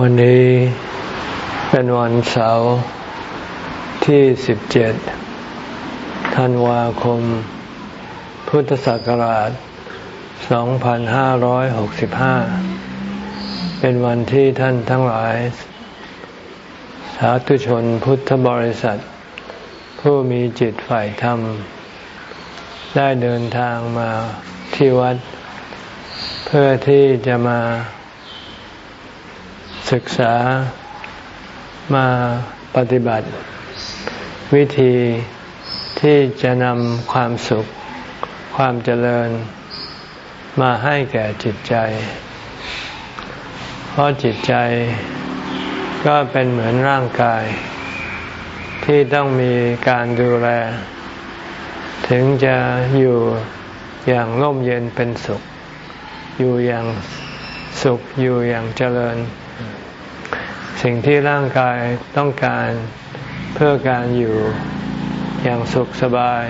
วันนี้เป็นวันเสาร์ที่สิบเจ็ดธันวาคม พุทธศักราชสองพันห้าร้อยหกสิบห้าเป็นวันที่ท่านทั้งหลาย สาธุชนพุทธบริษัท ผู้มีจิตฝ่ายธรรม ได้เดินทางมาที่วัด เพื่อที่จะมา ศึกษามาปฏิบัติ วิธีที่จะนำความสุข ความเจริญ มาให้แก่จิตใจ เพราะจิตใจก็เป็นเหมือนร่างกาย ที่ต้องมีการดูแล ถึงจะอยู่อย่างร่มเย็นเป็นสุข อยู่อย่างสุขอยู่อย่างเจริญ สิ่งที่ร่างกายต้องการเพื่อการอยู่อย่างสุขสบาย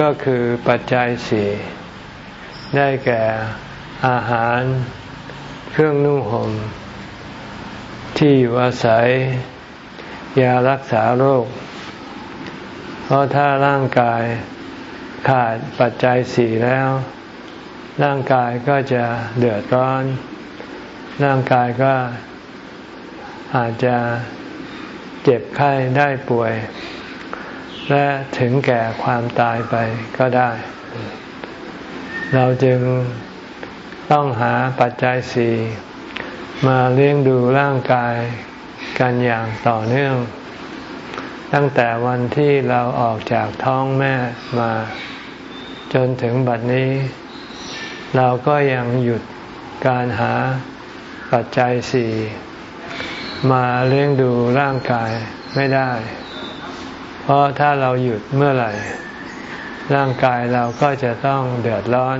ก็คือปัจจัยสี่ได้แก่อาหาร เครื่องนุ่งห่มที่อยู่อาศัย ยารักษาโรค เพราะถ้าร่างกายขาดปัจจัยสี่แล้ว ร่างกายก็จะเดือดร้อน ร่างกายก็ อาจจะเจ็บไข้ได้ป่วย และถึงแก่ความตายไปก็ได้ เราจึงต้องหาปัจจัยสี่มาเลี้ยงดูร่างกายกันอย่างต่อเนื่อง ตั้งแต่วันที่เราออกจากท้องแม่มา จนถึงบัดนี้ เราก็ยังหยุดการหาปัจจัยสี่ มาเลี้ยงดูร่างกายไม่ได้ เพราะถ้าเราหยุดเมื่อไหร่ ร่างกายเราก็จะต้องเดือดร้อน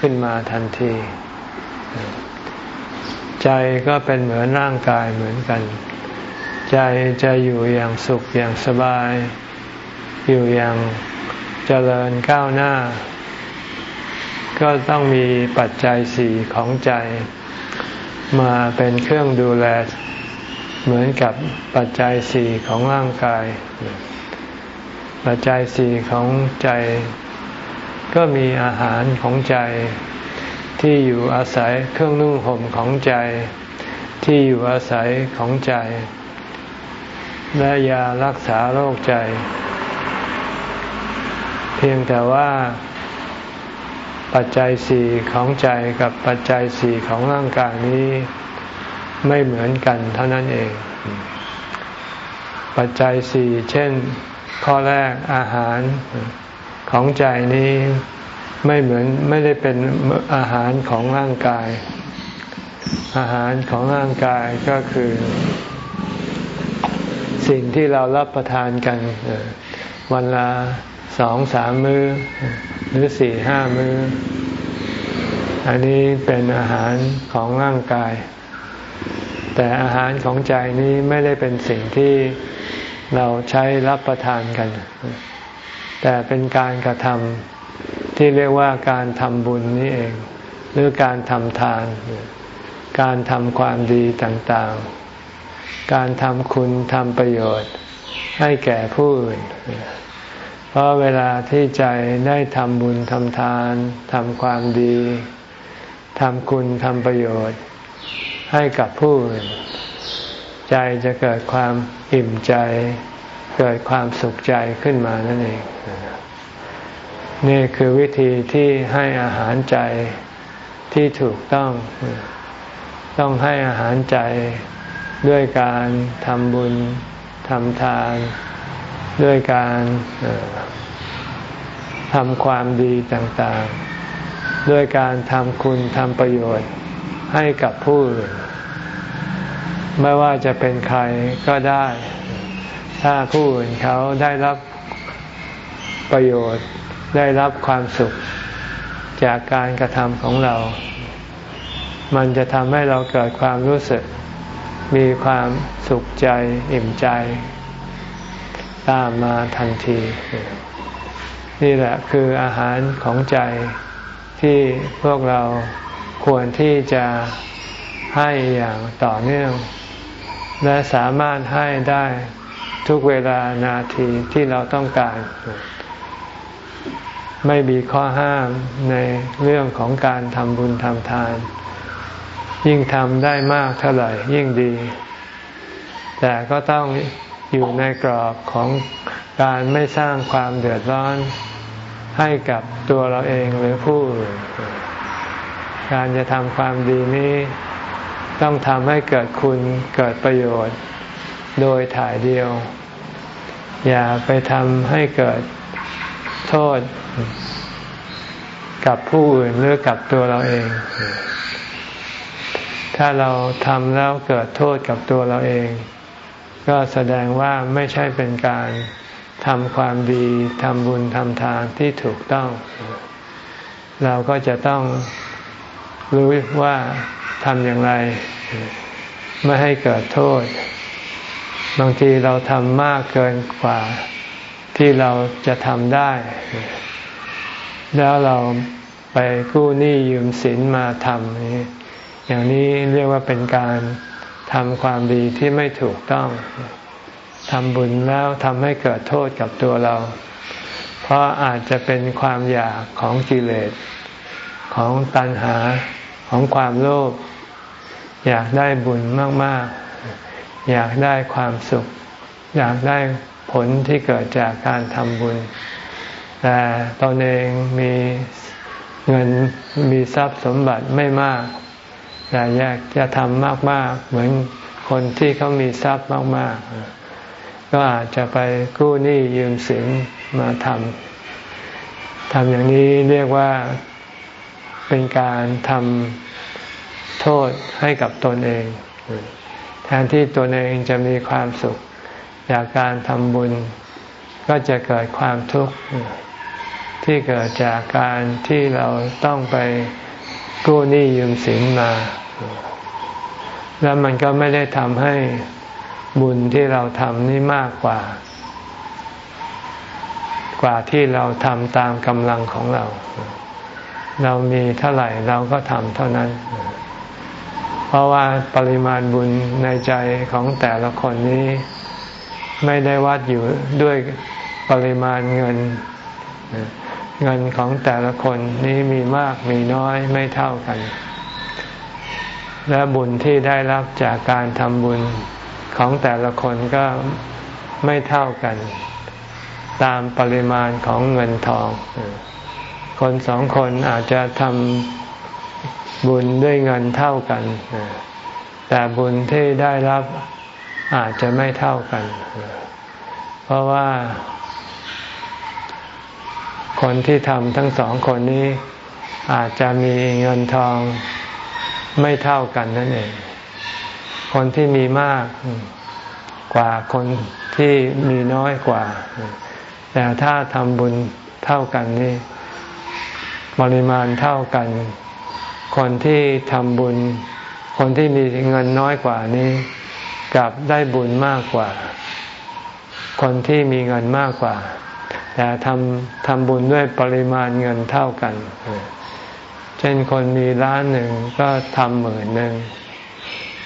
ขึ้นมาทันที ใจก็เป็นเหมือนร่างกายเหมือนกัน ใจจะอยู่อย่างสุขอย่างสบาย อยู่อย่างเจริญก้าวหน้า ก็ต้องมีปัจจัยสี่ของใจมาเป็นเครื่องดูแล เหมือนกับปัจจัยสี่ของร่างกาย ปัจจัยสี่ของใจ ก็มีอาหารของใจที่อยู่อาศัยเครื่องนุ่งห่มของใจ ที่อยู่อาศัยของใจ และยารักษาโรคใจ เพียงแต่ว่าปัจจัยสี่ของใจกับปัจจัยสี่ของร่างกายนี้ ไม่เหมือนกันเท่านั้นเอง ปัจจัยสี่เช่น ข้อแรกอาหารของใจนี้ไม่เหมือนไม่ได้เป็นอาหารของร่างกาย อาหารของร่างกายก็คือ สิ่งที่เรารับประทานกัน วันละสองสามมือ้อ หรือสี่ห้ามือ้อ อันนี้เป็นอาหารของร่างกาย แต่อาหารของใจนี้ไม่ได้เป็นสิ่งที่เราใช้รับประทานกัน แต่เป็นการกระทำที่เรียกว่าการทำบุญนี่เอง หรือการทำทาน การทำความดีต่างๆ การทำคุณทำประโยชน์ให้แก่ผู้อื่น เพราะเวลาที่ใจได้ทำบุญทำทานทำความดีทำคุณทำประโยชน์ ให้กับผู้อื่น ใจจะเกิดความอิ่มใจ เกิดความสุขใจขึ้นมานั่นเอง นี่คือวิธีที่ให้อาหารใจที่ถูกต้อง ต้องให้อาหารใจด้วยการทำบุญทำทาน ด้วยการทำความดีต่างๆ ด้วยการทำคุณทำประโยชน์ ให้กับผู้อื่นไม่ว่าจะเป็นใครก็ได้ ถ้าผู้อื่นเขาได้รับประโยชน์ได้รับความสุขจากการกระทำของเรา มันจะทำให้เราเกิดความรู้สึก มีความสุขใจอิ่มใจ ตามมาทันที นี่แหละคืออาหารของใจที่พวกเรา ควรที่จะให้อย่างต่อเนื่อง และสามารถให้ได้ทุกเวลานาทีที่เราต้องการ ไม่มีข้อห้ามในเรื่องของการทำบุญทำทาน ยิ่งทำได้มากเท่าไหร่ยิ่งดี แต่ก็ต้องอยู่ในกรอบของการไม่สร้างความเดือดร้อนให้กับตัวเราเองหรือผู้อื่น การจะทำความดีนี้ ต้องทำให้เกิดคุณเกิดประโยชน์ โดยถ่ายเดียว อย่าไปทำให้เกิดโทษกับผู้อื่นหรือกับตัวเราเอง ถ้าเราทำแล้วเกิดโทษกับตัวเราเอง ก็แสดงว่าไม่ใช่เป็นการทำความดีทำบุญทำทานที่ถูกต้อง เราก็จะต้อง รู้ว่าทำอย่างไร ไม่ให้เกิดโทษ บางทีเราทำมากเกินกว่าที่เราจะทำได้ แล้วเราไปกู้หนี้ยืมสินมาทำอย่างนี้เรียกว่าเป็นการทำความดีที่ไม่ถูกต้องทำบุญแล้วทำให้เกิดโทษกับตัวเรา เพราะอาจจะเป็นความอยากของกิเลส ของตัณหาของความโลภอยากได้บุญมาก ๆ อยากได้ความสุข อยากได้ผลที่เกิดจากการทำบุญ แต่ตนเองมีเงินมีทรัพย์สมบัติไม่มาก แต่อยากจะทำมาก ๆ เหมือนคนที่เขามีทรัพย์มาก ๆ ก็อาจจะไปกู้หนี้ยืมสินมาทำทำอย่างนี้เรียกว่า เป็นการทำโทษให้กับตนเอง แทนที่ตนเองจะมีความสุข จากการทำบุญ ก็จะเกิดความทุกข์ที่เกิดจากการที่เราต้องไปกู้หนี้ยืมสินมา แล้วมันก็ไม่ได้ทำให้บุญที่เราทำนี่มากกว่า กว่าที่เราทำตามกำลังของเรา เรามีเท่าไหร่เราก็ทำเท่านั้น เพราะว่าปริมาณบุญในใจของแต่ละคนนี้ ไม่ได้วัดอยู่ด้วยปริมาณเงิน เงินของแต่ละคนนี้มีมากมีน้อยไม่เท่ากัน และบุญที่ได้รับจากการทำบุญของแต่ละคนก็ไม่เท่ากัน ตามปริมาณของเงินทอง คนสองคนอาจจะทำบุญด้วยเงินเท่ากัน แต่บุญที่ได้รับอาจจะไม่เท่ากัน เพราะว่า คนที่ทำทั้งสองคนนี้อาจจะมีเงินทองไม่เท่ากันนั่นเอง คนที่มีมากกว่าคนที่มีน้อยกว่า แต่ถ้าทำบุญเท่ากันนี่ ปริมาณเท่ากัน คนที่ทำบุญ คนที่มีเงินน้อยกว่านี้กลับได้บุญมากกว่า คนที่มีเงินมากกว่า แต่ทำทำบุญด้วยปริมาณเงินเท่ากัน เช่นคนมีล้านหนึ่งก็ทำหมื่นหนึ่ง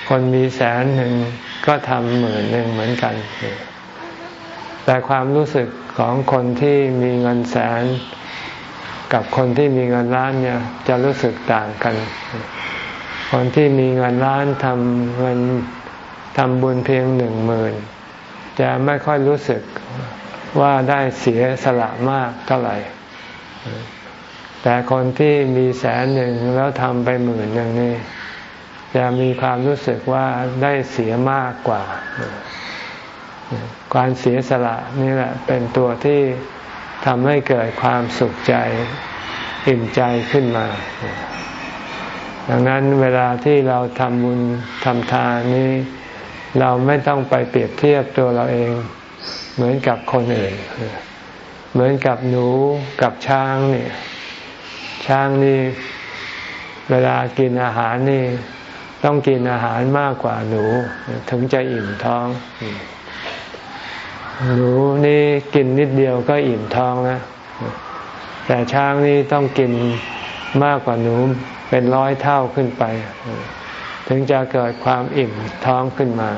คนมีแสนหนึ่งก็ทำหมื่นหนึ่งเหมือนกัน แต่ความรู้สึกของคนที่มีเงินแสน กับคนที่มีเงินล้านเนี่ยจะรู้สึกต่างกัน คนที่มีเงินล้านทำเงินทำบุญเพียงหนึ่งหมื่นจะไม่ค่อยรู้สึกว่าได้เสียสละมากเท่าไหร่ แต่คนที่มีแสนหนึ่งแล้วทำไปหมื่นหนึ่งนี่จะมีความรู้สึกว่าได้เสียมากกว่า การเสียสละนี่แหละเป็นตัวที่ ทำให้เกิดความสุขใจอิ่มใจขึ้นมา ดังนั้นเวลาที่เราทำบุญทำทานนี้ เราไม่ต้องไปเปรียบเทียบตัวเราเอง เหมือนกับคนอื่น เหมือนกับหนูกับช้างนี่ช้างนี่เวลากินอาหารนี่ ต้องกินอาหารมากกว่าหนู ถึงจะอิ่มท้อง หนูนี่กินนิดเดียวก็อิ่มท้องนะ แต่ช้างนี่ต้องกินมากกว่าหนูเป็นร้อยเท่าขึ้นไป ถึงจะเกิดความอิ่มท้องขึ้นมา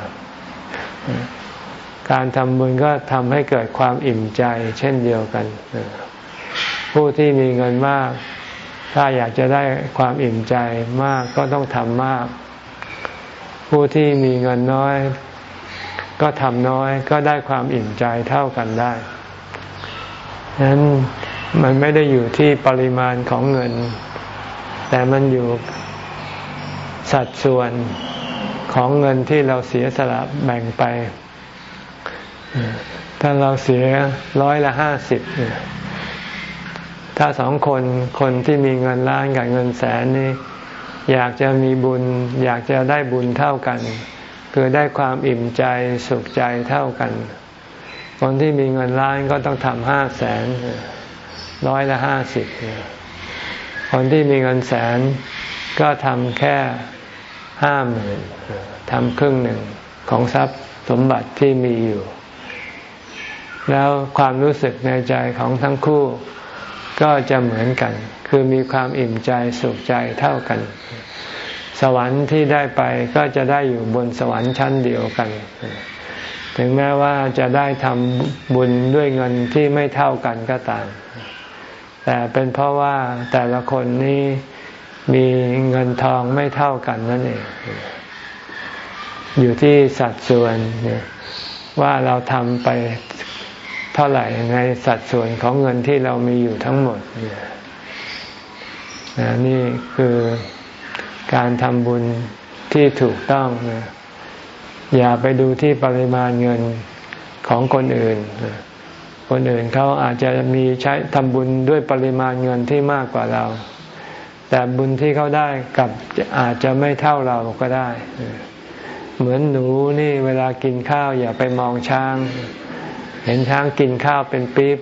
การทำบุญก็ทำให้เกิดความอิ่มใจเช่นเดียวกัน ผู้ที่มีเงินมาก ถ้าอยากจะได้ความอิ่มใจมากก็ต้องทำมาก ผู้ที่มีเงินน้อย ก็ทำน้อยก็ได้ความอิ่มใจเท่ากันได้ฉะนั้นมันไม่ได้อยู่ที่ปริมาณของเงิน แต่มันอยู่สัดส่วนของเงินที่เราเสียสละแบ่งไป ถ้าเราเสียร้อยละห้าสิบถ้าสองคนคนที่มีเงินล้านกับเงินแสนนี่อยากจะมีบุญ อยากจะได้บุญเท่ากัน คือได้ความอิ่มใจสุขใจเท่ากัน คนที่มีเงินล้านก็ต้องทำห้าแสนร้อยละห้าสิบคนที่มีเงินแสนก็ทำแค่ห้าหมื่นทำครึ่งหนึ่งของทรัพย์สมบัติที่มีอยู่ แล้วความรู้สึกในใจของทั้งคู่ก็จะเหมือนกัน คือมีความอิ่มใจสุขใจเท่ากัน สวรรค์ที่ได้ไปก็จะได้อยู่บนสวรรค์ชั้นเดียวกัน ถึงแม้ว่าจะได้ทำบุญด้วยเงินที่ไม่เท่ากันก็ตาม แต่เป็นเพราะว่าแต่ละคนนี้มีเงินทองไม่เท่ากันนั่นเอง อยู่ที่สัดส่วนว่าเราทำไปเท่าไหร่ในสัดส่วนของเงินที่เรามีอยู่ทั้งหมดนี่คือ การทำบุญที่ถูกต้องนะอย่าไปดูที่ปริมาณเงินของคนอื่น คนอื่นเขาอาจจะมีใช้ทำบุญด้วยปริมาณเงินที่มากกว่าเรา แต่บุญที่เขาได้กับอาจจะไม่เท่าเราก็ได้ เหมือนหนูนี่เวลากินข้าว อย่าไปมองช้าง เห็นช้างกินข้าวเป็นปี๊บ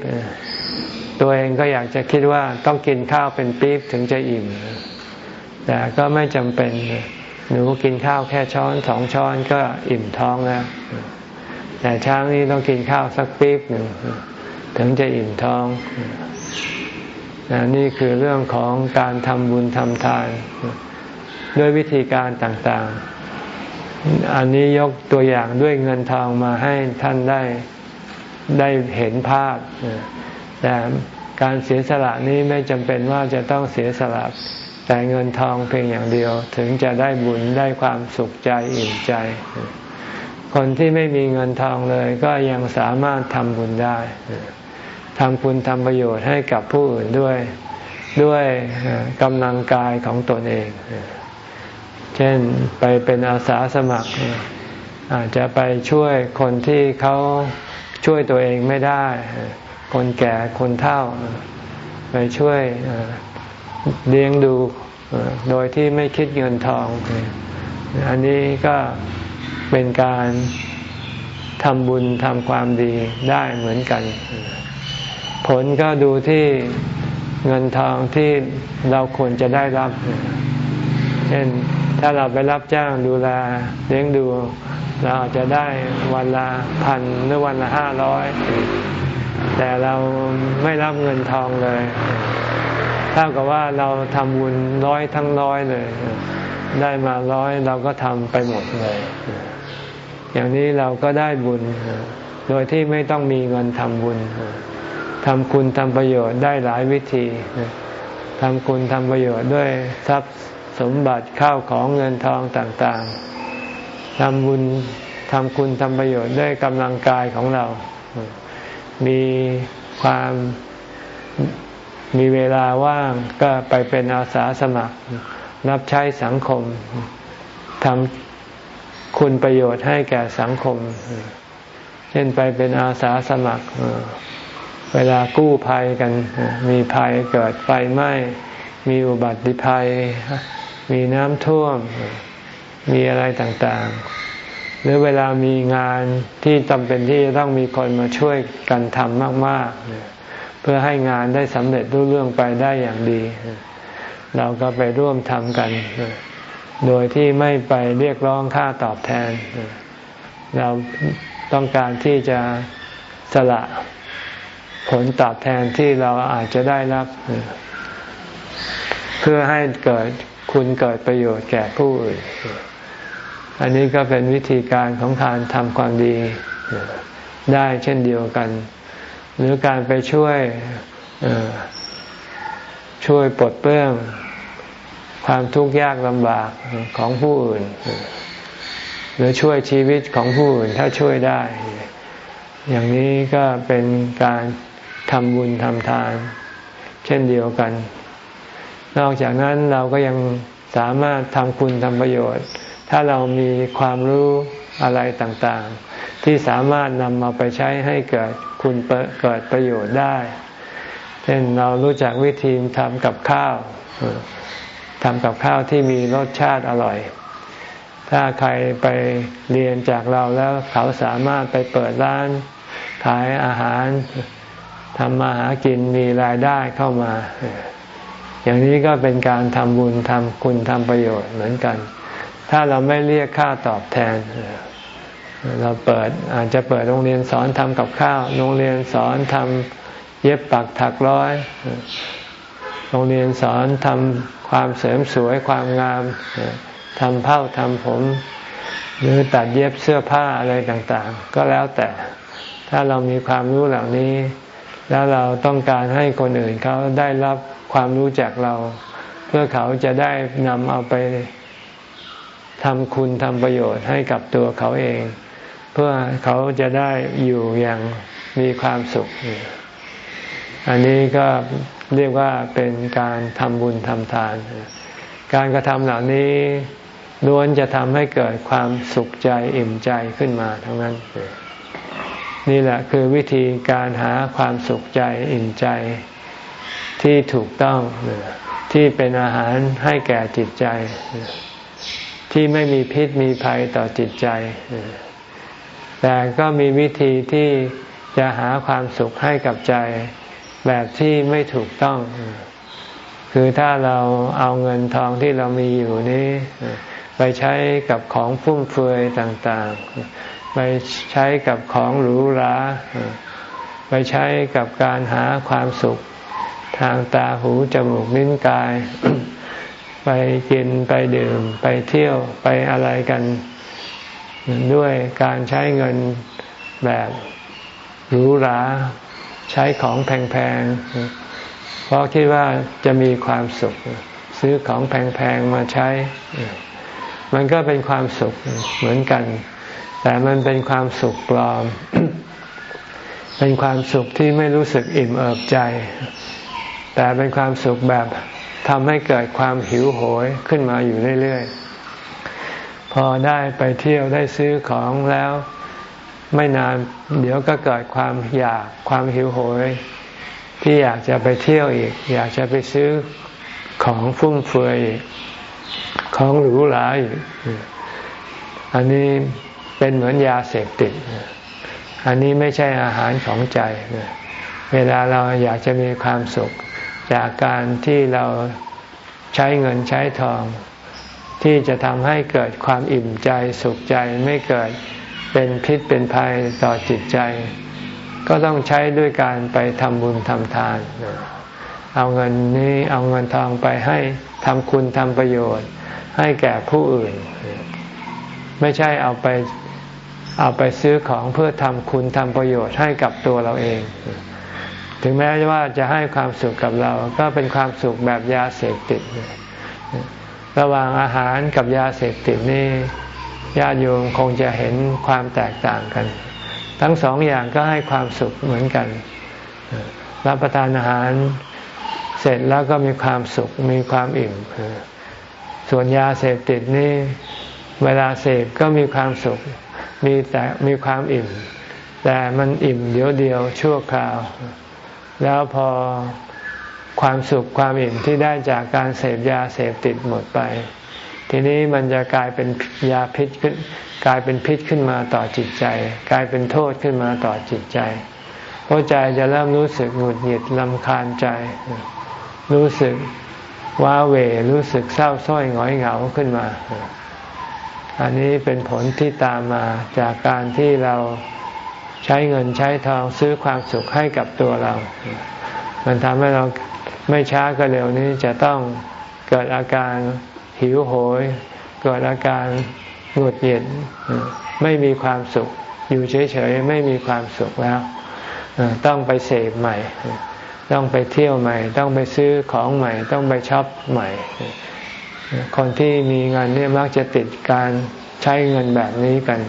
ตัวเองก็อยากจะคิดว่าต้องกินข้าวเป็นปี๊บถึงจะอิ่ม แต่ก็ไม่จำเป็น หนูกินข้าวแค่ช้อนสองช้อนก็อิ่มท้องแล้ว แต่ช้างนี่ต้องกินข้าวสักปี๊บหนึ่งถึงจะอิ่มท้องนนี่คือเรื่องของการทำบุญทำทาน ด้วยวิธีการต่างๆ อันนี้ยกตัวอย่างด้วยเงินทองมาให้ท่านได้ได้เห็นภาพ แต่การเสียสละนี้ไม่จำเป็นว่าจะต้องเสียสละ แต่เงินทองเพียงอย่างเดียว ถึงจะได้บุญได้ความสุขใจอิ่มใจ คนที่ไม่มีเงินทองเลยก็ยังสามารถทำบุญได้ทำคุณทำประโยชน์ให้กับผู้อื่นด้วยด้วยกำลังกายของตนเอง เช่นไปเป็นอาสาสมัคร อาจจะไปช่วยคนที่เขาช่วยตัวเองไม่ได้ คนแก่คนเฒ่า ไปช่วย เลี้ยงดูโดยที่ไม่คิดเงินทอง อันนี้ก็เป็นการทำบุญทำความดีได้เหมือนกัน ผลก็ดูที่เงินทองที่เราควรจะได้รับ เช่นถ้าเราไปรับจ้างดูแลเลี้ยงดูเราอาจจะได้วันละพันหรือวันละห้าร้อยแต่เราไม่รับเงินทองเลย เท่ากับว่าเราทำบุญร้อยทั้งร้อยเลย ได้มาร้อยเราก็ทำไปหมดเลย อย่างนี้เราก็ได้บุญ โดยที่ไม่ต้องมีเงินทำบุญทำคุณทำประโยชน์ได้หลายวิธีทำคุณทำประโยชน์ด้วยทรัพย์สมบัติข้าวของเงินทองต่างๆทำบุญทำคุณทำประโยชน์ด้วยกำลังกายของเรา มีความ มีเวลาว่างก็ไปเป็นอาสาสมัคร รับใช้สังคมทำคุณประโยชน์ให้แก่สังคม เช่นไปเป็นอาสาสมัคร เวลากู้ภัยกัน มีภัยเกิดไฟไหม้มีอุบัติภัย มีน้ำท่วม มีอะไรต่างๆ หรือเวลามีงานที่จำเป็นที่จะต้องมีคนมาช่วยกันทำมากๆ เพื่อให้งานได้สำเร็จรุ่เรื่องไปได้อย่างดี เราก็ไปร่วมทำกัน โดยที่ไม่ไปเรียกร้องค่าตอบแทน เราต้องการที่จะสละผลตอบแทนที่เราอาจจะได้รับ เพื่อให้เกิดคุณเกิดประโยชน์แก่ผู้อื่น อันนี้ก็เป็นวิธีการของการทำความดีได้เช่นเดียวกัน หรือการไปช่วยช่วยปลดเปลื้องความทุกข์ยากลำบากของผู้อื่น หรือช่วยชีวิตของผู้อื่นถ้าช่วยได้ อย่างนี้ก็เป็นการทำบุญทำทาน เช่นเดียวกัน นอกจากนั้นเราก็ยังสามารถทำคุณทำประโยชน์ ถ้าเรามีความรู้อะไรต่างๆ ที่สามารถนำมาไปใช้ให้เกิดคุณเกิดประโยชน์ได้ เช่นเรารู้จักวิธีทำกับข้าวทำกับข้าวที่มีรสชาติอร่อย ถ้าใครไปเรียนจากเราแล้วเขาสามารถไปเปิดร้าน ขายอาหารทำมาหากินมีรายได้เข้ามา อย่างนี้ก็เป็นการทำบุญทำคุณทำประโยชน์เหมือนกัน ถ้าเราไม่เรียกค่าตอบแทน เราเปิดอาจจะเปิดโรงเรียนสอนทำกับข้าว โรงเรียนสอนทำเย็บปักถักร้อย โรงเรียนสอนทำความเสริมสวยความงามทำเผ้าทำผม หรือตัดเย็บเสื้อผ้าอะไรต่าง ๆ ก็แล้วแต่ถ้าเรามีความรู้เหล่านี้ แล้วเราต้องการให้คนอื่นเขาได้รับความรู้จากเรา เพื่อเขาจะได้นำเอาไปทำคุณทำประโยชน์ให้กับตัวเขาเอง เพื่อเขาจะได้อยู่อย่างมีความสุข อันนี้ก็เรียกว่าเป็นการทำบุญทำทาน การกระทำเหล่านี้ล้วนจะทำให้เกิดความสุขใจอิ่มใจขึ้นมาทั้งนั้น นี่แหละคือวิธีการหาความสุขใจอิ่มใจที่ถูกต้องที่เป็นอาหารให้แก่จิตใจ ที่ไม่มีพิษมีภัยต่อจิตใจ แต่ก็มีวิธีที่จะหาความสุขให้กับใจแบบที่ไม่ถูกต้อง คือถ้าเราเอาเงินทองที่เรามีอยู่นี้ ไปใช้กับของฟุ่มเฟือยต่างๆ ไปใช้กับของหรูหราไปใช้กับการหาความสุขทางตาหูจมูกลิ้นกาย ไปกินไปดื่ม ไปเที่ยวไปอะไรกัน ด้วยการใช้เงินแบบหรูหรา ใช้ของแพงๆ เพราะคิดว่าจะมีความสุข ซื้อของแพงๆ มาใช้ มันก็เป็นความสุขเหมือนกัน แต่มันเป็นความสุขปลอม เป็นความสุขที่ไม่รู้สึกอิ่มเอิบใจ แต่เป็นความสุขแบบทำให้เกิดความหิวโหยขึ้นมาอยู่เรื่อยๆ พอได้ไปเที่ยวได้ซื้อของแล้ว ไม่นานเดี๋ยวก็เกิดความอยากความหิวโหย ที่อยากจะไปเที่ยวอีก อยากจะไปซื้อของฟุ่มเฟือยอีกของหรูหราอีกอันนี้เป็นเหมือนยาเสพติด อันนี้ไม่ใช่อาหารของใจ เวลาเราอยากจะมีความสุข จากการที่เราใช้เงินใช้ทอง ที่จะทำให้เกิดความอิ่มใจสุขใจไม่เกิดเป็นพิษเป็นภัยต่อจิตใจ ก็ต้องใช้ด้วยการไปทำบุญทำทาน เอาเงินนี้เอาเงินทองไปให้ทำคุณทำประโยชน์ ให้แก่ผู้อื่น ไม่ใช่เอาไปเอาไปซื้อของเพื่อทำคุณทำประโยชน์ให้กับตัวเราเอง ถึงแม้ว่าจะให้ความสุขกับเรา ก็เป็นความสุขแบบยาเสพติด ระหว่างอาหารกับยาเสพติดนี่ญาติโยมคงจะเห็นความแตกต่างกัน ทั้งสองอย่างก็ให้ความสุขเหมือนกัน รับประทานอาหารเสร็จแล้วก็มีความสุขมีความอิ่ม ส่วนยาเสพติดนี่เวลาเสพก็มีความสุขมีแต่มีความอิ่ม แต่มันอิ่มเดียวเดียวชั่วคราว แล้วพอ ความสุขความอิ่มที่ได้จากการเสพยาเสพติดหมดไป ทีนี้มันจะกลายเป็นยาพิษขึ้นกลายเป็นพิษขึ้นมาต่อจิตใจ กลายเป็นโทษขึ้นมาต่อจิตใจเพราะใจจะเริ่มรู้สึกหงุดหงิดลำคาญใจ รู้สึกว้าเหวรู้สึกเศร้าส้อยหงอยเหงาขึ้นมา อันนี้เป็นผลที่ตามมาจากการที่เราใช้เงินใช้ทองซื้อความสุขให้กับตัวเรา มันทำให้เรา ไม่ช้าก็เร็วนี้จะต้องเกิดอาการหิวโหย เกิดอาการหงุดหงิดไม่มีความสุข อยู่เฉยๆไม่มีความสุขแล้ว ต้องไปเสพใหม่ ต้องไปเที่ยวใหม่ ต้องไปซื้อของใหม่ ต้องไปช็อปใหม่ คนที่มีเงินเนี่ยมักจะติดการใช้เงินแบบนี้กัน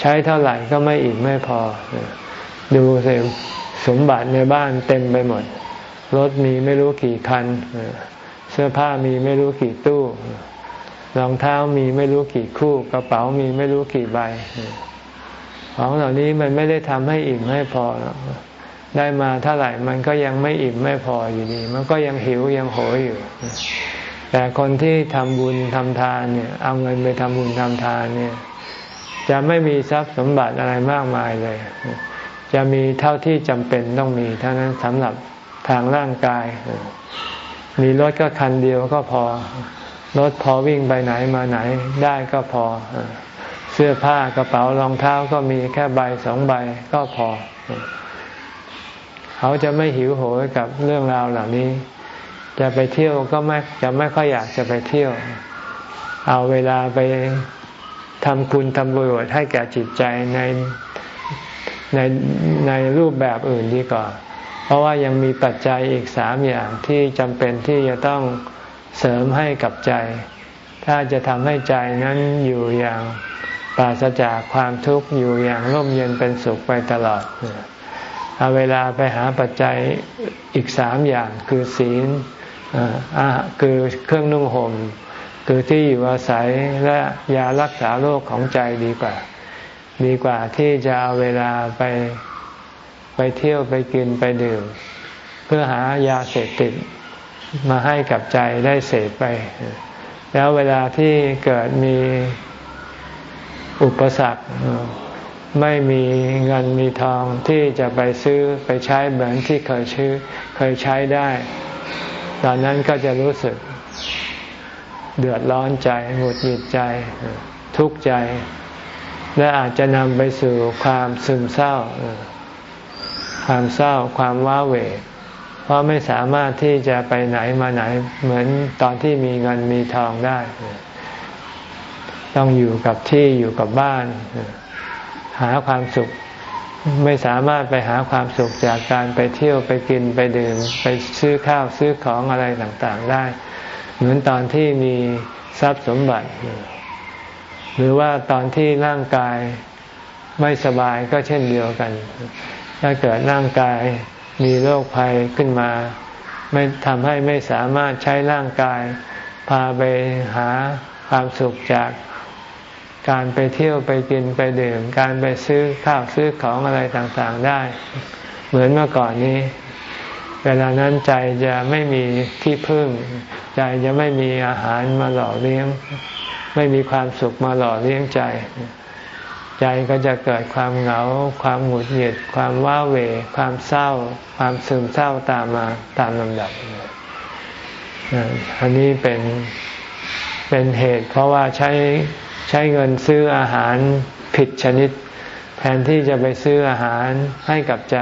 ใช้เท่าไหร่ก็ไม่อิ่มไม่พอ ดูสิสมบัติในบ้านเต็มไปหมด รถมีไม่รู้กี่คัน เสื้อผ้ามีไม่รู้กี่ตู้รองเท้ามีไม่รู้กี่คู่ กระเป๋ามีไม่รู้กี่ใบ ของเหล่านี้มันไม่ได้ทำให้อิ่มให้พอ ได้มาเท่าไหร่มันก็ยังไม่อิ่มไม่พออยู่ดี มันก็ยังหิวยังโหยอยู่ แต่คนที่ทำบุญทำทานเนี่ย เอาเงินไปทำบุญทำทานเนี่ย จะไม่มีทรัพย์สมบัติอะไรมากมายเลย จะมีเท่าที่จำเป็นต้องมีเท่านั้นสำหรับ ทางร่างกาย มีรถก็คันเดียวก็พอ รถพอวิ่งไปไหนมาไหนได้ก็พอ เสื้อผ้ากระเป๋ารองเท้าก็มีแค่ใบสองใบก็พอ เขาจะไม่หิวโหยกับเรื่องราวเหล่านี้ จะไปเที่ยวก็ไม่จะไม่ค่อยอยากจะไปเที่ยว เอาเวลาไปทำคุณทำประโยชน์ให้แก่จิตใจในในในรูปแบบอื่นดีกว่า ราะว่ายังมีปัจจัยอีกสามอย่างที่จำเป็นที่จะต้องเสริมให้กับใจ ถ้าจะทำให้ใจนั้นอยู่อย่างปราศจากความทุกข์อยู่อย่างร่มเย็นเป็นสุขไปตลอดเอาเวลาไปหาปัจจัยอีกสามอย่างคือศีลคือเครื่องนุ่งห่มคือที่อยู่อาศัยและยารักษาโรคของใจดีกว่า ดีกว่าที่จะเอาเวลาไป ไปเที่ยวไปกินไปดื่ม เพื่อหายาเสพติดมาให้กับใจได้เสพไป แล้วเวลาที่เกิดมีอุปสรรคไม่มีเงินมีทองที่จะไปซื้อไปใช้เหมือนที่เคยชื่อเคยใช้ได้ ตอนนั้นก็จะรู้สึกเดือดร้อนใจหงุดหงิดใจ ทุกข์ใจ และอาจจะนำไปสู่ความซึมเศร้า ความเศร้าความว้าเหวเพราะไม่สามารถที่จะไปไหนมาไหนเหมือนตอนที่มีเงินมีทองได้ ต้องอยู่กับที่อยู่กับบ้าน หาความสุขไม่สามารถไปหาความสุขจากการไปเที่ยวไปกินไปดื่ม ไปซื้อข้าวซื้อของอะไรต่างๆได้ เหมือนตอนที่มีทรัพย์สมบัติ หรือว่าตอนที่ร่างกายไม่สบายก็เช่นเดียวกัน ถ้าเกิดร่างกายมีโรคภัยขึ้นมา ไม่ทำให้ไม่สามารถใช้ร่างกาย พาไปหาความสุขจากการไปเที่ยวไปกินไปดื่ม การไปซื้อข้าวซื้อของอะไรต่างๆได้ เหมือนเมื่อก่อนนี้ เวลานั้นใจจะไม่มีที่พึ่ง ใจจะไม่มีอาหารมาหล่อเลี้ยง ไม่มีความสุขมาหล่อเลี้ยงใจ ใจก็จะเกิดความเหงา ความหงุดหงิด ความว้าเหวความเศร้า ความซึมเศร้าตามมาตามลำดับ อันนี้เป็นเป็นเหตุ เพราะว่าใช้ใช้เงินซื้ออาหารผิดชนิด แทนที่จะไปซื้ออาหารให้กับใจ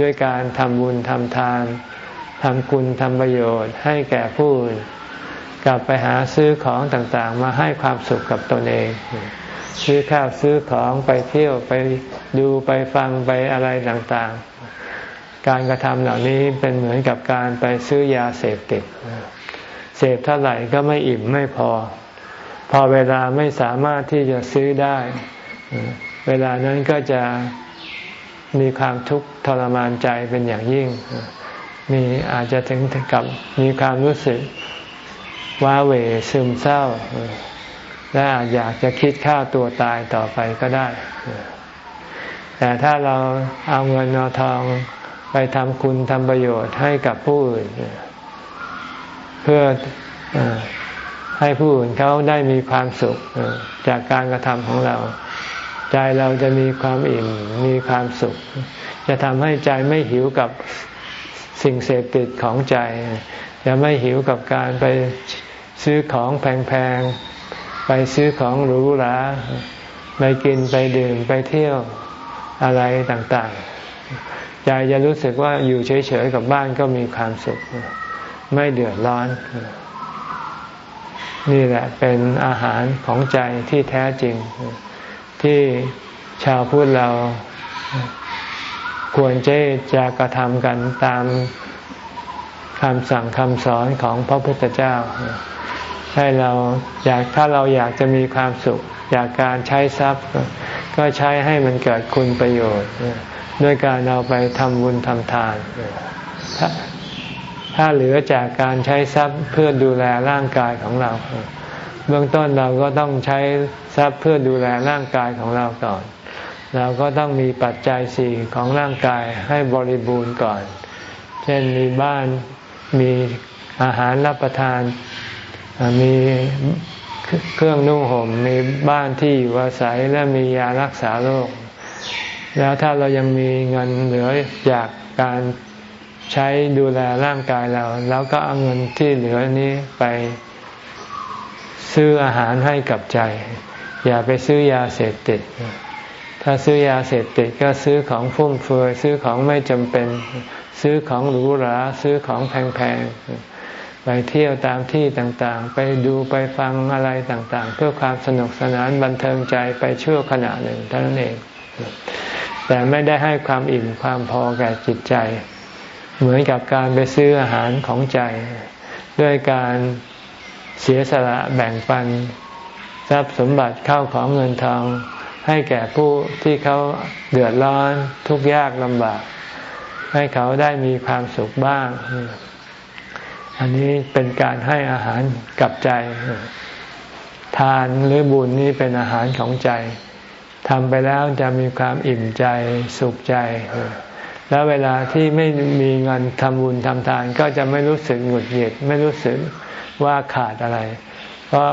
ด้วยการทำบุญทำทานทำคุณทำประโยชน์ให้แก่ผู้อื่น กลับไปหาซื้อของต่างๆ มาให้ความสุขกับตนเอง ซื้อข้าวซื้อของไปเที่ยวไปดูไปฟังไปอะไรต่างๆ การกระทำเหล่านี้เป็นเหมือนกับการไปซื้อยาเสพติด เสพเท่าไหร่ก็ไม่อิ่มไม่พอ พอเวลาไม่สามารถที่จะซื้อได้ เวลานั้นก็จะมีความทุกข์ทรมานใจเป็นอย่างยิ่ง มีอาจจะถึงกับมีความรู้สึก ว้าเหวซึมเศร้า และอาจอยากจะคิดฆ่าตัวตายต่อไปก็ได้ แต่ถ้าเราเอาเงินเอาทองไปทำคุณทำประโยชน์ให้กับผู้อื่น เพื่อให้ผู้อื่นเขาได้มีความสุขจากการกระทำของเรา ใจเราจะมีความอิ่มมีความสุข จะทำให้ใจไม่หิวกับสิ่งเสพติดของใจจะไม่หิวกับการไป ซื้อของแพงๆ ไปซื้อของหรูหราไปกินไปดื่มไปเที่ยวอะไรต่างๆใจจะรู้สึกว่าอยู่เฉยๆกับบ้านก็มีความสุข ไม่เดือดร้อน นี่แหละเป็นอาหารของใจที่แท้จริง ที่ชาวพุทธเราควรจะกระทำกันตามคำสั่งคำสอนของพระพุทธเจ้า ให้เราอยากถ้าเราอยากจะมีความสุข อยากการใช้ทรัพย์ ก็ใช้ให้มันเกิดคุณประโยชน์ด้วยการเอาไปทำบุญทำทานถ้าถ้าเหลือจากการใช้ทรัพย์เพื่อดูแลร่างกายของเรา เบื้องต้นเราก็ต้องใช้ทรัพย์เพื่อดูแลร่างกายของเราก่อน เราก็ต้องมีปัจจัยสี่ของร่างกายให้บริบูรณ์ก่อน เช่นมีบ้านมีอาหารรับประทาน มีเครื่องนุ่งห่มมีบ้านที่อยู่อาศัยและมียารักษาโรค แล้วถ้าเรายังมีเงินเหลือจากการใช้ดูแลร่างกายเรา แล้วก็เอาเงินที่เหลือนี้ไปซื้ออาหารให้กับใจ อย่าไปซื้อยาเสพติด ถ้าซื้อยาเสพติดก็ซื้อของฟุ่มเฟือยซื้อของไม่จำเป็น ซื้อของหรูหราซื้อของแพงๆ ไปเที่ยวตามที่ต่างๆ ไปดูไปฟังอะไรต่างๆ เพื่อความสนุกสนานบันเทิงใจไปชั่วขณะหนึ่งเท่านั้นเอง แต่ไม่ได้ให้ความอิ่มความพอแก่จิตใจ เหมือนกับการไปซื้ออาหารของใจ ด้วยการเสียสละแบ่งปัน ทรัพย์สมบัติเข้าของเงินทองให้แก่ผู้ที่เขาเดือดร้อนทุกข์ยากลำบาก ให้เขาได้มีความสุขบ้าง อันนี้เป็นการให้อาหารกับใจ ทานหรือบุญนี้เป็นอาหารของใจทำไปแล้วจะมีความอิ่มใจสุขใจ แล้วเวลาที่ไม่มีเงินทำบุญทำทานก็จะไม่รู้สึกหงุดหงิดไม่รู้สึกว่าขาดอะไร เพราะ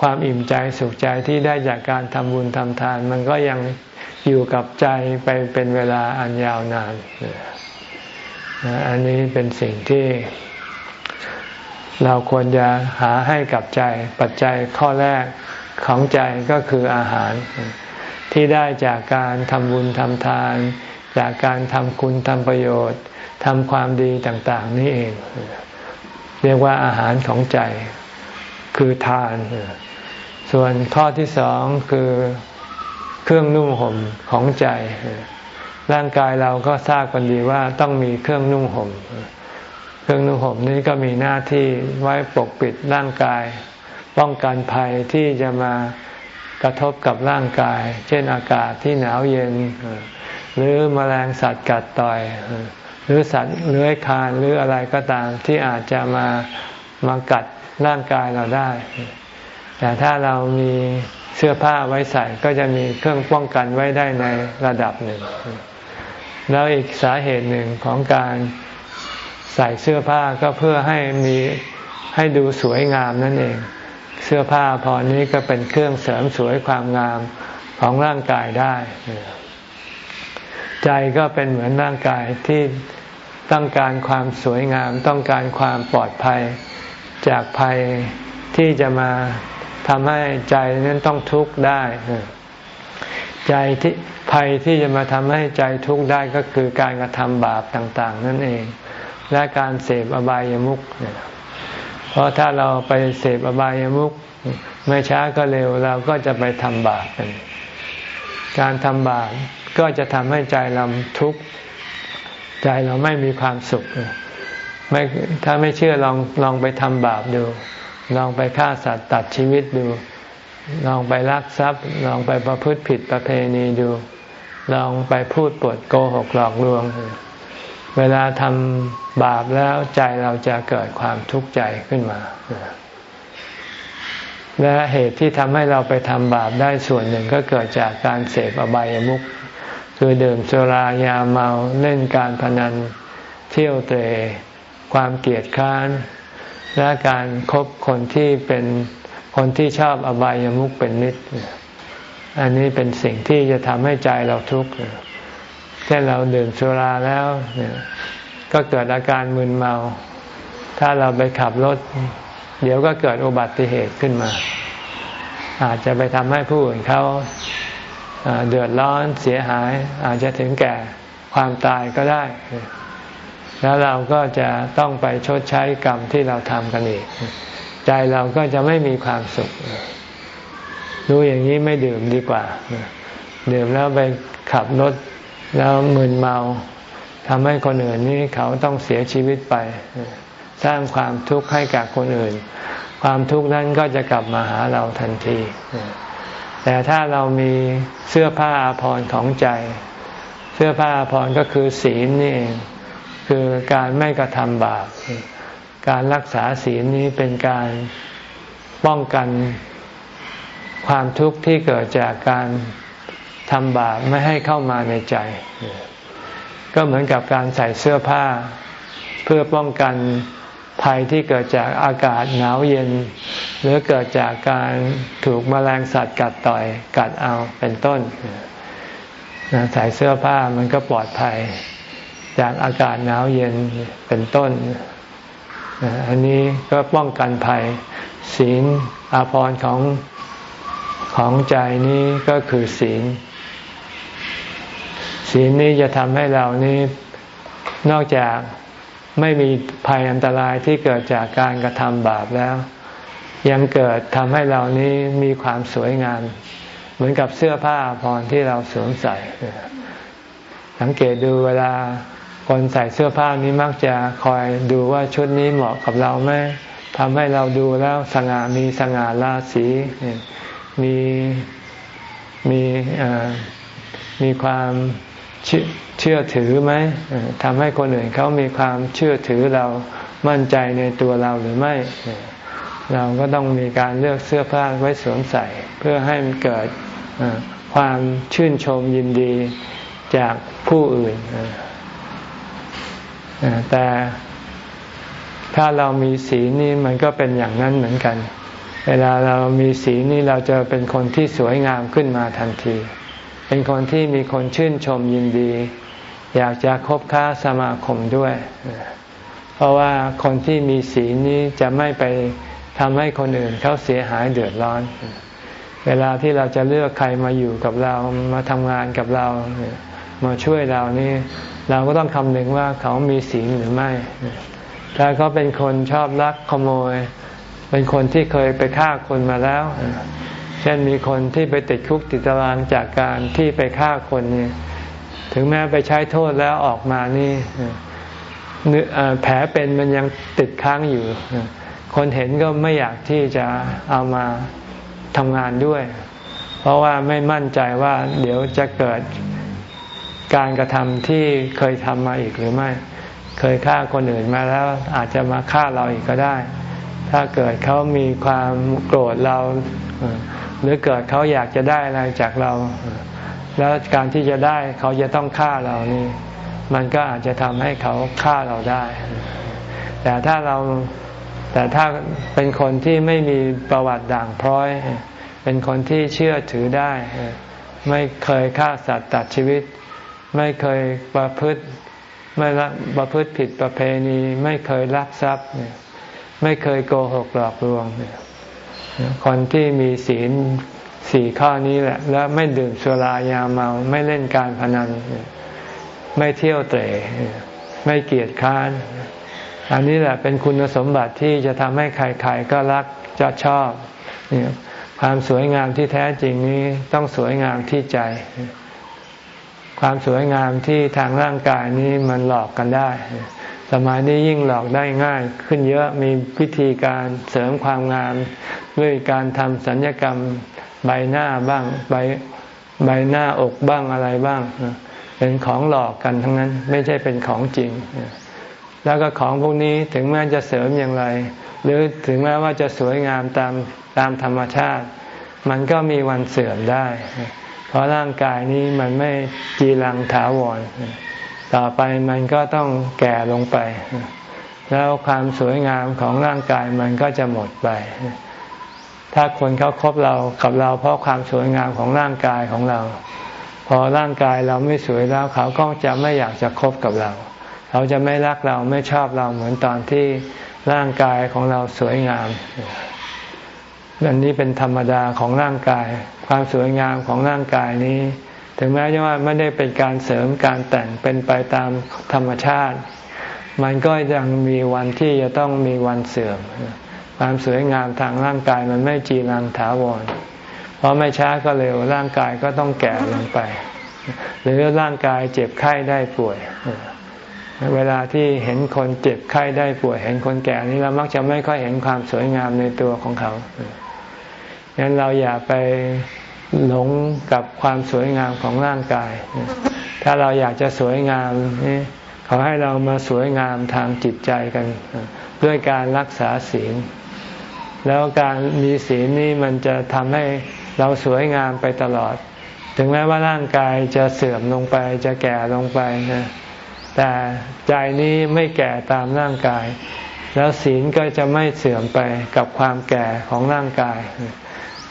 ความอิ่มใจสุขใจที่ได้จากการทำบุญทำทาน มันก็ยังอยู่กับใจไปเป็นเวลาอันยาวนาน อันนี้เป็นสิ่งที่ เราควรจะหาให้กับใจปัจจัยข้อแรกของใจก็คืออาหาร ที่ได้จากการทำบุญทำทาน จากการทำคุณทำประโยชน์ทำความดีต่าง ๆ นี่เอง เรียกว่าอาหารของใจคือทาน ส่วนข้อที่สองคือเครื่องนุ่งห่มของใจ ร่างกายเราก็ทราบกันดีว่าต้องมีเครื่องนุ่งห่ม เครื่องนุ่งห่มนี้ก็มีหน้าที่ไว้ปกปิดร่างกาย ป้องกันภัยที่จะมากระทบกับร่างกาย เช่นอากาศที่หนาวเย็น หรือมแมลงสัตว์กัดต่อย หรือสัตว์เลื้อยคานหรืออะไรก็ตามที่อาจจะมามากัดร่างกายเราได้ แต่ถ้าเรามีเสื้อผ้าไว้ใส่ก็จะมีเครื่องป้องกันไว้ได้ในระดับหนึ่ง แล้วอีกสาเหตุหนึ่งของการ ใส่เสื้อผ้าก็เพื่อให้มีให้ดูสวยงามนั่นเอง เสื้อผ้าพอนี้ก็เป็นเครื่องเสริมสวยความงามของร่างกายได้ ใจก็เป็นเหมือนร่างกายที่ต้องการความสวยงาม ต้องการความปลอดภัยจากภัยที่จะมาทำให้ใจนั้นต้องทุกข์ได้ ใจที่ภัยที่จะมาทำให้ใจทุกข์ได้ก็คือการกระทำบาปต่าง ๆ นั่นเอง และการเสพอบายามุขเพราะถ้าเราไปเสพอบายามุขไม่ช้าก็เร็วเราก็จะไปทำบาปกันการทำบาปก็จะทำให้ใจเราทุกข์ใจเราไม่มีความสุขไม่ถ้าไม่เชื่อลองลองไปทำบาปดู ลองไปฆ่าสัตว์ตัดชีวิตดู ลองไปลักทรัพย์ ลองไปประพฤติผิดประเพณีดู ลองไปพูดปดโกหกหลอกลวง เวลาทำบาปแล้วใจเราจะเกิดความทุกข์ใจขึ้นมา และเหตุที่ทำให้เราไปทำบาปได้ส่วนหนึ่งก็เกิดจากการเสพอบายามุขคือดื่มสุรายาเมาเล่นการพนันเที่ยวเตะความเกลียดค้าน และการครบคนที่เป็นคนที่ชอบอบายามุขเป็นนิดอันนี้เป็นสิ่งที่จะทำให้ใจเราทุกข์ แค่เราดื่มสุราแล้วก็เกิดอาการมึนเมา ถ้าเราไปขับรถ เดี๋ยวก็เกิดอุบัติเหตุขึ้นมา อาจจะไปทำให้ผู้อื่นเขาเดือดร้อนเสียหาย อาจจะถึงแก่ความตายก็ได้ แล้วเราก็จะต้องไปชดใช้กรรมที่เราทำกันอีก ใจเราก็จะไม่มีความสุขรู้อย่างนี้ไม่ดื่มดีกว่า ดื่มแล้วไปขับรถ แล้วมึนเมาทำให้คนอื่นนี่เขาต้องเสียชีวิตไป สร้างความทุกข์ให้กับคนอื่น ความทุกข์นั้นก็จะกลับมาหาเราทันที แต่ถ้าเรามีเสื้อผ้าอาภรณ์ของใจ เสื้อผ้าอาภรณ์ก็คือศีลนี่เองคือการไม่กระทำบาปการรักษาศีลนี้เป็นการป้องกันความทุกข์ที่เกิดจากการ ทำบาปไม่ให้เข้ามาในใจ ก็เหมือนกับการใส่เสื้อผ้า เพื่อป้องกันภัยที่เกิดจากอากาศหนาวเย็น หรือเกิดจากการถูกมแมลงสัตว์กัดต่อยกัดเอาเป็นต้นใส่เสื้อผ้ามันก็ปลอดภัย จากอากาศหนาวเย็นเป็นต้น อันนี้ก็ป้องกันภัย ศีลอาภรณ์ของของใจนี้ก็คือศีล ศีลนี้จะทำให้เรานี้นอกจากไม่มีภัยอันตรายที่เกิดจากการกระทำบาปแล้ว ยังเกิดทำให้เรานี้มีความสวยงาม เหมือนกับเสื้อผ้าพรที่เราสวมใส่สังเกตดูเวลาคนใส่เสื้อผ้านี้มักจะคอยดูว่าชุดนี้เหมาะกับเราไหมทำให้เราดูแล้วสง่ามีสง่าราศีมีมีมีความ เชื่อถือไหมทำให้คนอื่นเขามีความเชื่อถือเรามั่นใจในตัวเราหรือไม่ เราก็ต้องมีการเลือกเสื้อผ้าไว้สวมใส่ เพื่อให้มันเกิดความชื่นชมยินดีจากผู้อื่น แต่ถ้าเรามีศีลนี่มันก็เป็นอย่างนั้นเหมือนกัน เวลาเรามีศีลนี่เราจะเป็นคนที่สวยงามขึ้นมาทันที เป็นคนที่มีคนชื่นชมยินดี อยากจะคบค้าสมาคมด้วย เพราะว่าคนที่มีศีลนี้จะไม่ไปทำให้คนอื่นเขาเสียหายเดือดร้อน เวลาที่เราจะเลือกใครมาอยู่กับเรามาทำงานกับเรา มาช่วยเรานี่ เราก็ต้องคำนึงว่าเขามีศีลหรือไม่ ถ้าเขาเป็นคนชอบลักขโมย เป็นคนที่เคยไปฆ่าคนมาแล้ว เช่นมีคนที่ไปติดคุกติดตารางจากการที่ไปฆ่าคนนี่ถึงแม้ไปใช้โทษแล้วออกมานี่แผลเป็นมันยังติดค้างอยู่ คนเห็นก็ไม่อยากที่จะเอามาทำงานด้วย เพราะว่าไม่มั่นใจว่าเดี๋ยวจะเกิดการกระทำที่เคยทำมาอีกหรือไม่ เคยฆ่าคนอื่นมาแล้วอาจจะมาฆ่าเราอีกก็ได้ ถ้าเกิดเขามีความโกรธเรา หรือเกิดเขาอยากจะได้อะไรจากเรา แล้วการที่จะได้เขาจะต้องฆ่าเรานี่ มันก็อาจจะทำให้เขาฆ่าเราได้ แต่ถ้าเราแต่ถ้าเป็นคนที่ไม่มีประวัติด่างพร้อย เป็นคนที่เชื่อถือได้ ไม่เคยฆ่าสัตว์ตัดชีวิต ไม่เคยประพฤติไม่ละประพฤติผิดประเพณี ไม่เคยลักทรัพย์ ไม่เคยโกหกหลอกลวง คนที่มีศีลสี่ข้อนี้แหละ แล้วไม่ดื่มสุรายาเมา ไม่เล่นการพนัน ไม่เที่ยวเตะไม่เกียจค้าน อันนี้แหละเป็นคุณสมบัติที่จะทำให้ใครๆก็รักจะชอบ ความสวยงามที่แท้จริงนี้ต้องสวยงามที่ใจ ความสวยงามที่ทางร่างกายนี้มันหลอกกันได้ สมัยนี้ยิ่งหลอกได้ง่ายขึ้นเยอะมีวิธีการเสริมความงามด้วยการทำสัญญกรรมใบหน้าบ้างใบใบหน้าอกบ้างอะไรบ้าง เป็นของหลอกกันทั้งนั้นไม่ใช่เป็นของจริง แล้วก็ของพวกนี้ถึงแม้จะเสริมอย่างไร หรือถึงแม้ว่าจะสวยงามตามตามธรรมชาติ มันก็มีวันเสื่อมได้ เพราะร่างกายนี้มันไม่จีรังถาวร ต่อไปมันก็ต้องแก่ลงไป แล้วความสวยงามของร่างกายมันก็จะหมดไป ถ้าคนเขาคบเรากับเราเพราะความสวยงามของร่างกายของเรา พอร่างกายเราไม่สวยแล้วเขาก็จะไม่อยากจะคบกับเรา เขาจะไม่รักเราไม่ชอบเราเหมือนตอนที่ร่างกายของเราสวยงามอันนี้เป็นธรรมดาของร่างกาย ความสวยงามของร่างกายนี้ ถึงแม้ว่าไม่ได้เป็นการเสริมการแต่งเป็นไปตามธรรมชาติ มันก็ยังมีวันที่จะต้องมีวันเสื่อม ความสวยงามทางร่างกายมันไม่จีรังถาวร เพราะไม่ช้าก็เร็วร่างกายก็ต้องแก่ลงไป หรือร่างกายเจ็บไข้ได้ป่วย เวลาที่เห็นคนเจ็บไข้ได้ป่วย เห็นคนแก่นี้เรามักจะไม่ค่อยเห็นความสวยงามในตัวของเขาดังนั้นเราอย่าไป หลงกับความสวยงามของร่างกาย ถ้าเราอยากจะสวยงามนี่ขอให้เรามาสวยงามทางจิตใจกัน ด้วยการรักษาศีล แล้วการมีศีลนี่มันจะทำให้เราสวยงามไปตลอด ถึงแม้ว่าร่างกายจะเสื่อมลงไปจะแก่ลงไปนะแต่ใจนี้ไม่แก่ตามร่างกาย แล้วศีลก็จะไม่เสื่อมไปกับความแก่ของร่างกาย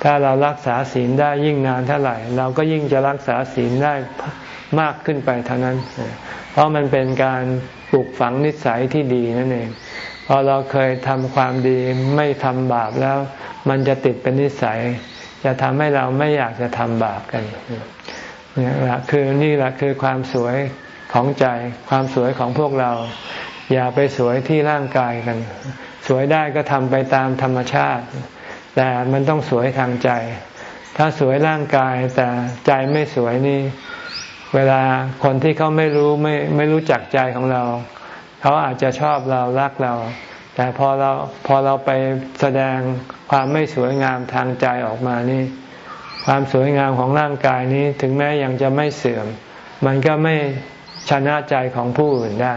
ถ้าเรารักษาศีลได้ยิ่งนานเท่าไหร่ เราก็ยิ่งจะรักษาศีลได้มากขึ้นไปเท่านั้น เพราะมันเป็นการปลูกฝังนิสัยที่ดีนั่นเอง พอเราเคยทำความดีไม่ทำบาปแล้ว มันจะติดเป็นนิสัย จะทำให้เราไม่อยากจะทำบาปกันนี่แหละคือนี่แหละคือความสวยของใจ ความสวยของพวกเรา อย่าไปสวยที่ร่างกายกัน สวยได้ก็ทำไปตามธรรมชาติ แต่มันต้องสวยทางใจ ถ้าสวยร่างกายแต่ใจไม่สวยนี่ เวลาคนที่เขาไม่รู้ไม่ไม่รู้จักใจของเรา เขาอาจจะชอบเรารักเรา แต่พอเราพอเราไปแสดงความไม่สวยงามทางใจออกมานี่ ความสวยงามของร่างกายนี้ถึงแม้ยังจะไม่เสื่อม มันก็ไม่ชนะใจของผู้อื่นได้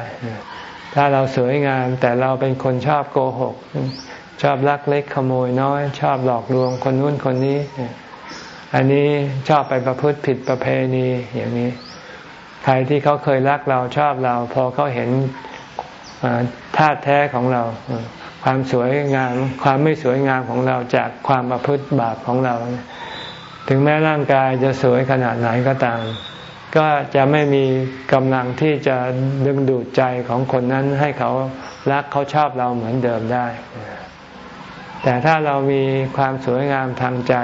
ถ้าเราสวยงามแต่เราเป็นคนชอบโกหก ชอบลักเล็กขโมยน้อย ชอบหลอกลวงคนนู้นคนนี้ อันนี้ชอบไปประพฤติผิดประเพณีอย่างนี้ ใครที่เขาเคยรักเราชอบเรา พอเขาเห็นท่าแท้ของเรา ความสวยงาม ความไม่สวยงามของเราจากความประพฤติบาปของเรา ถึงแม้ร่างกายจะสวยขนาดไหนก็ตาม ก็จะไม่มีกำลังที่จะดึงดูดใจของคนนั้นให้เขารักเขาชอบเราเหมือนเดิมได้ แต่ถ้าเรามีความสวยงามทางใจ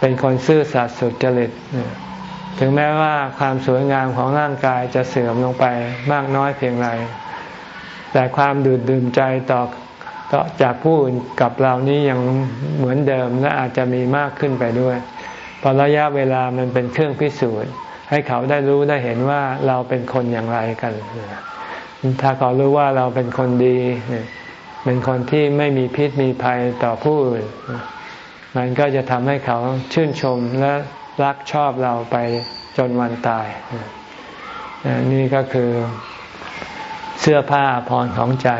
เป็นคนซื่อสัตย์สุจริต ถึงแม้ว่าความสวยงามของร่างกายจะเสื่อมลงไปมากน้อยเพียงไร แต่ความดูดดื่มใจต่อต่อจากผู้อื่นกับเรานี้ยังเหมือนเดิมและอาจจะมีมากขึ้นไปด้วยพอระยะเวลามันเป็นเครื่องพิสูจน์ ให้เขาได้รู้ได้เห็นว่าเราเป็นคนอย่างไรกัน ถ้าเขารู้ว่าเราเป็นคนดี เป็นคนที่ไม่มีพิษมีภัยต่อผู้อื่นมันก็จะทำให้เขาชื่นชมและรักชอบเราไปจนวันตาย นี่ก็คือเสื้อผ้าพรของใจ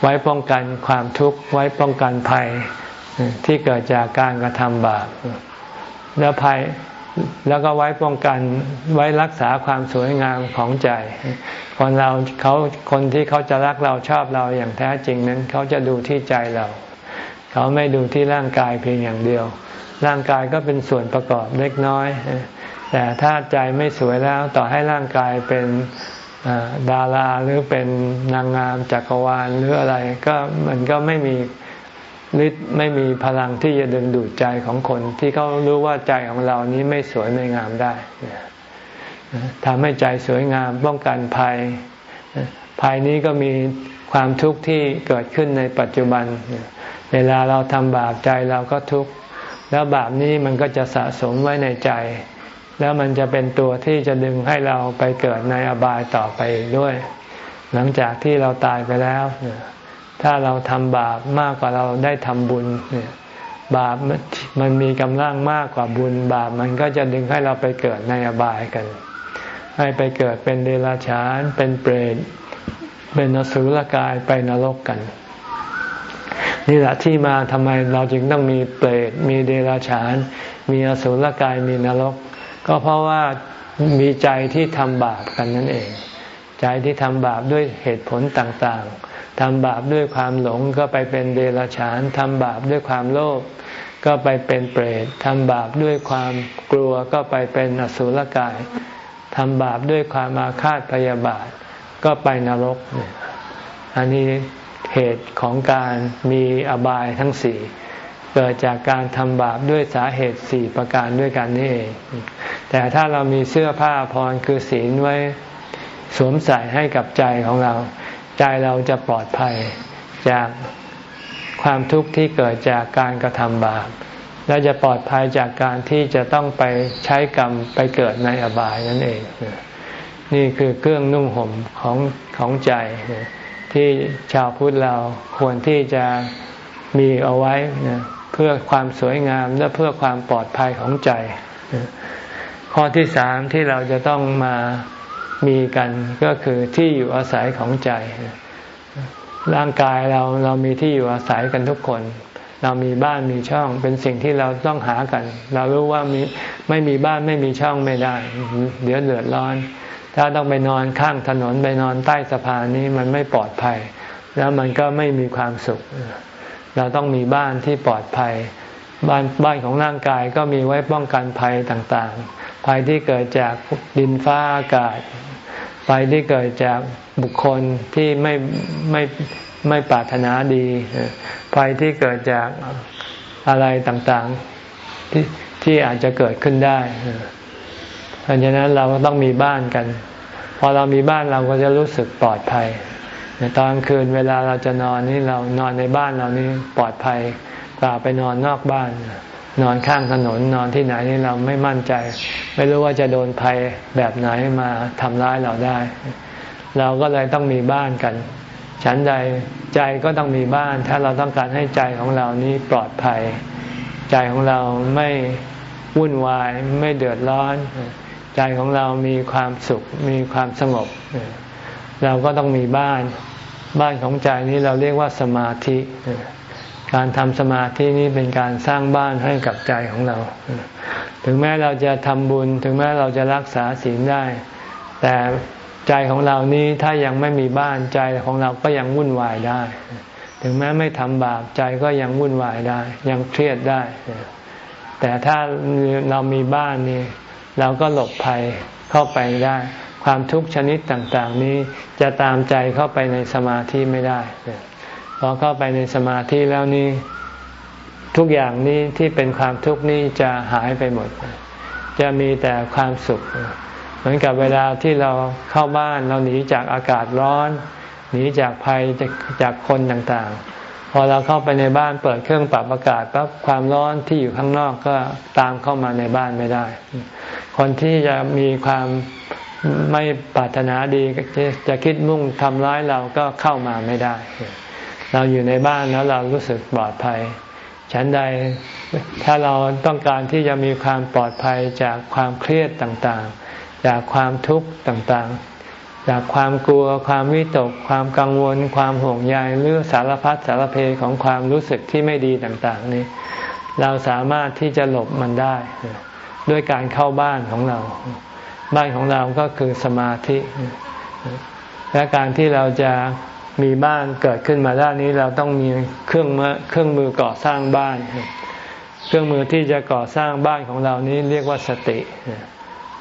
ไว้ป้องกันความทุกข์ ไว้ป้องกันภัยที่เกิดจากการกระทำบาปแล้วภัย แล้วก็ไว้ป้องกันไว้รักษาความสวยงามของใจ คนเราเขาคนที่เขาจะรักเราชอบเราอย่างแท้จริงนั้น เขาจะดูที่ใจเรา เขาไม่ดูที่ร่างกายเพียงอย่างเดียว ร่างกายก็เป็นส่วนประกอบเล็กน้อย แต่ถ้าใจไม่สวยแล้วต่อให้ร่างกายเป็นดาราหรือเป็นนางงามจักรวาลหรืออะไร ก็มันก็ไม่มี ฤทธิ์ไม่มีพลังที่จะดึงดูดใจของคน ที่เขารู้ว่าใจของเรานี้ไม่สวยไม่งามได้ทำให้ใจสวยงามป้องกันภัย ภัยนี้ก็มีความทุกข์ที่เกิดขึ้นในปัจจุบัน เวลาเราทำบาปใจเราก็ทุกข์ แล้วบาปนี้มันก็จะสะสมไว้ในใจ แล้วมันจะเป็นตัวที่จะดึงให้เราไปเกิดในอบายต่อไปด้วย หลังจากที่เราตายไปแล้ว ถ้าเราทำบาปมากกว่าเราได้ทำบุญเนี่ยบาปมันมีกำลังมากกว่าบุญบาปมันก็จะดึงให้เราไปเกิดในอบายกัน ให้ไปเกิดเป็นเดรัจฉาน เป็นเปรตเป็นนสุลกายไปนรกกัน นี่แหละที่มาทำไมเราจึงต้องมีเปรตมีเดรัจฉาน มีอสุรกายมีนรก ก็เพราะว่ามีใจที่ทำบาปกันนั่นเอง ใจที่ทำบาปด้วยเหตุผลต่างๆ ทำบาปด้วยความหลงก็ไปเป็นเดรัจฉานทำบาปด้วยความโลภก็ไปเป็นเปรตทำบาปด้วยความกลัวก็ไปเป็นอสุรกายทำบาปด้วยความอาฆาตพยาบาท ก็ไปนรก อันนี้เหตุของการมีอบายทั้งสี่เกิดจากการทำบาปด้วยสาเหตุสี่ประการด้วยกันนี่เอง แต่ถ้าเรามีเสื้อผ้าพรคือศีลไว้สวมใส่ให้กับใจของเรา ใจเราจะปลอดภัยจากความทุกข์ที่เกิดจากการกระทำบาปและจะปลอดภัยจากการที่จะต้องไปใช้กรรมไปเกิดในอบายนั่นเอง นี่คือเครื่องนุ่งห่มของของใจ ที่ชาวพุทธเราควรที่จะมีเอาไว้เพื่อความสวยงามและเพื่อความปลอดภัยของใจ ข้อที่สามที่เราจะต้องมา มีกันก็คือที่อยู่อาศัยของใจ ร่างกายเราเรามีที่อยู่อาศัยกันทุกคน เรามีบ้านมีช่อง เป็นสิ่งที่เราต้องหากัน เรารู้ว่ามีไม่มีบ้านไม่มีช่องไม่ได้ เดี๋ยวเดือดร้อน ถ้าต้องไปนอนข้างถนนไปนอนใต้สะพานนี้มันไม่ปลอดภัย แล้วมันก็ไม่มีความสุข เราต้องมีบ้านที่ปลอดภัย บ้านบ้านของร่างกายก็มีไว้ป้องกันภัยต่างๆภัยที่เกิดจากดินฟ้าอากาศ ภัยที่เกิดจากบุคคลที่ไม่ไม่ไม่ปรารถนาดีภัยที่เกิดจากอะไรต่างๆที่ที่อาจจะเกิดขึ้นได้เพราะฉะนั้นเราก็ต้องมีบ้านกัน พอเรามีบ้านเราก็จะรู้สึกปลอดภัยตอนคืนเวลาเราจะนอนนี่เรานอนในบ้านเรานี่ปลอดภัยกว่าไปนอนนอกบ้าน นอนข้างถนนนอนที่ไหนนี่เราไม่มั่นใจ ไม่รู้ว่าจะโดนภัยแบบไหนมาทำร้ายเราได้ เราก็เลยต้องมีบ้านกัน ฉันใดใจก็ต้องมีบ้าน ถ้าเราต้องการให้ใจของเรานี้ปลอดภัย ใจของเราไม่วุ่นวายไม่เดือดร้อน ใจของเรามีความสุขมีความสงบ เราก็ต้องมีบ้าน บ้านของใจนี้เราเรียกว่าสมาธิ การทำสมาธินี้เป็นการสร้างบ้านให้กับใจของเรา ถึงแม้เราจะทำบุญ ถึงแม้เราจะรักษาศีลได้ แต่ใจของเรานี้ถ้ายังไม่มีบ้านใจของเราก็ยังวุ่นวายได้ ถึงแม้ไม่ทำบาปใจก็ยังวุ่นวายได้ ยังเครียดได้ แต่ถ้าเรามีบ้านนี่เราก็หลบภัยเข้าไปได้ ความทุกข์ชนิดต่าง ๆ นี้จะตามใจเข้าไปในสมาธิไม่ได้ อเข้าไปในสมาธิแล้วนี่ทุกอย่างนี้ที่เป็นความทุกข์นี้จะหายไปหมด จะมีแต่ความสุข เหมือนกับเวลาที่เราเข้าบ้านเราหนีจากอากาศร้อน หนีจากภัยจากคนต่างๆ พอเราเข้าไปในบ้านเปิดเครื่องปรับอากาศปั๊บความร้อนที่อยู่ข้างนอกก็ตามเข้ามาในบ้านไม่ได้ คนที่จะมีความไม่ปรารถนาดีจะคิดมุ่งทำร้ายเราก็เข้ามาไม่ได้ เราอยู่ในบ้านแล้วเรารู้สึกปลอดภัย ฉันใดถ้าเราต้องการที่จะมีความปลอดภัยจากความเครียดต่างๆ จากความทุกข์ต่างๆ จากความกลัว ความวิตก ความกังวล ความห่วงใยหรือสารพัดสารเพของความรู้สึกที่ไม่ดีต่างๆ นี้ เราสามารถที่จะหลบมันได้ ด้วยการเข้าบ้านของเรา บ้านของเราก็คือสมาธิ และการที่เราจะ มีบ้านเกิดขึ้นมาด้านนี้เราต้องมีเครื่องมือเครื่องมือก่อสร้างบ้าน เครื่องมือที่จะก่อสร้างบ้านของเรานี้เรียกว่าสติ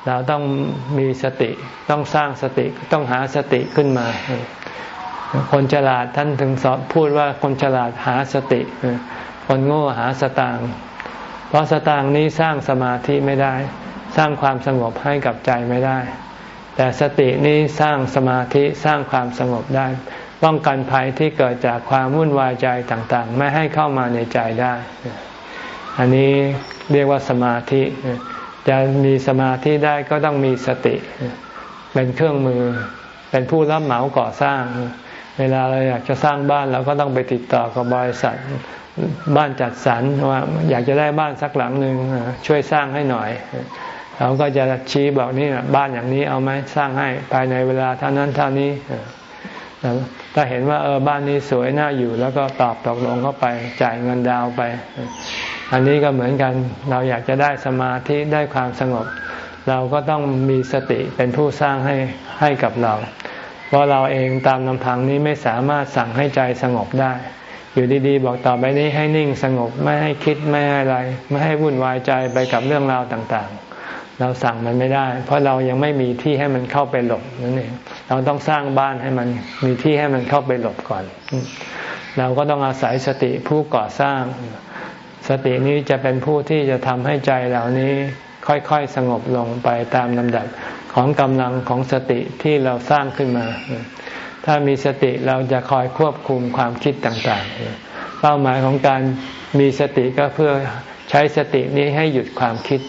เราต้องมีสติต้องสร้างสติต้องหาสติขึ้นมา คนฉลาดท่านถึงสอนพูดว่าคนฉลาดหาสติ คนโง่หาสตางเพราะสตางนี้สร้างสมาธิไม่ได้ สร้างความสงบให้กับใจไม่ได้ แต่สตินี้สร้างสมาธิสร้างความสงบได้ ป้องกันภัยที่เกิดจากความวุ่นวายใจต่างๆ ไม่ให้เข้ามาในใจได้ อันนี้เรียกว่าสมาธิ จะมีสมาธิได้ก็ต้องมีสติ เป็นเครื่องมือ เป็นผู้รับเหมาก่อสร้าง เวลาเราอยากจะสร้างบ้านเราก็ต้องไปติดต่อกับบริษัทบ้านจัดสรรว่าอยากจะได้บ้านสักหลังหนึ่งช่วยสร้างให้หน่อยเขาก็จะชี้บอกนี่บ้านอย่างนี้เอาไหมสร้างให้ภายในเวลาเท่านั้นเท่านี้ ถ้าเห็นว่าเออบ้านนี้สวยน่าอยู่ แล้วก็ตอบตกลงเข้าไปจ่ายเงินดาวไป อันนี้ก็เหมือนกันเราอยากจะได้สมาธิได้ความสงบ เราก็ต้องมีสติเป็นผู้สร้างให้ให้กับเรา เพราะเราเองตามลำพังนี้ไม่สามารถสั่งให้ใจสงบได้ อยู่ดีๆ บอกต่อไปนี้ให้นิ่งสงบไม่ให้คิดไม่ให้อะไร ไม่ให้วุ่นวายใจไปกับเรื่องราวต่างๆ เราสั่งมันไม่ได้ เพราะเรายังไม่มีที่ให้มันเข้าไปหลบนั่นเอง เราต้องสร้างบ้านให้มันมีที่ให้มันเข้าไปหลบก่อน เราก็ต้องอาศัยสติผู้ก่อสร้าง สตินี้จะเป็นผู้ที่จะทำให้ใจเหล่านี้ค่อยๆสงบลงไปตามลำดับของกำลังของสติที่เราสร้างขึ้นมา ถ้ามีสติเราจะคอยควบคุมความคิดต่างๆ เป้าหมายของการมีสติก็เพื่อใช้สตินี้ให้หยุดความคิด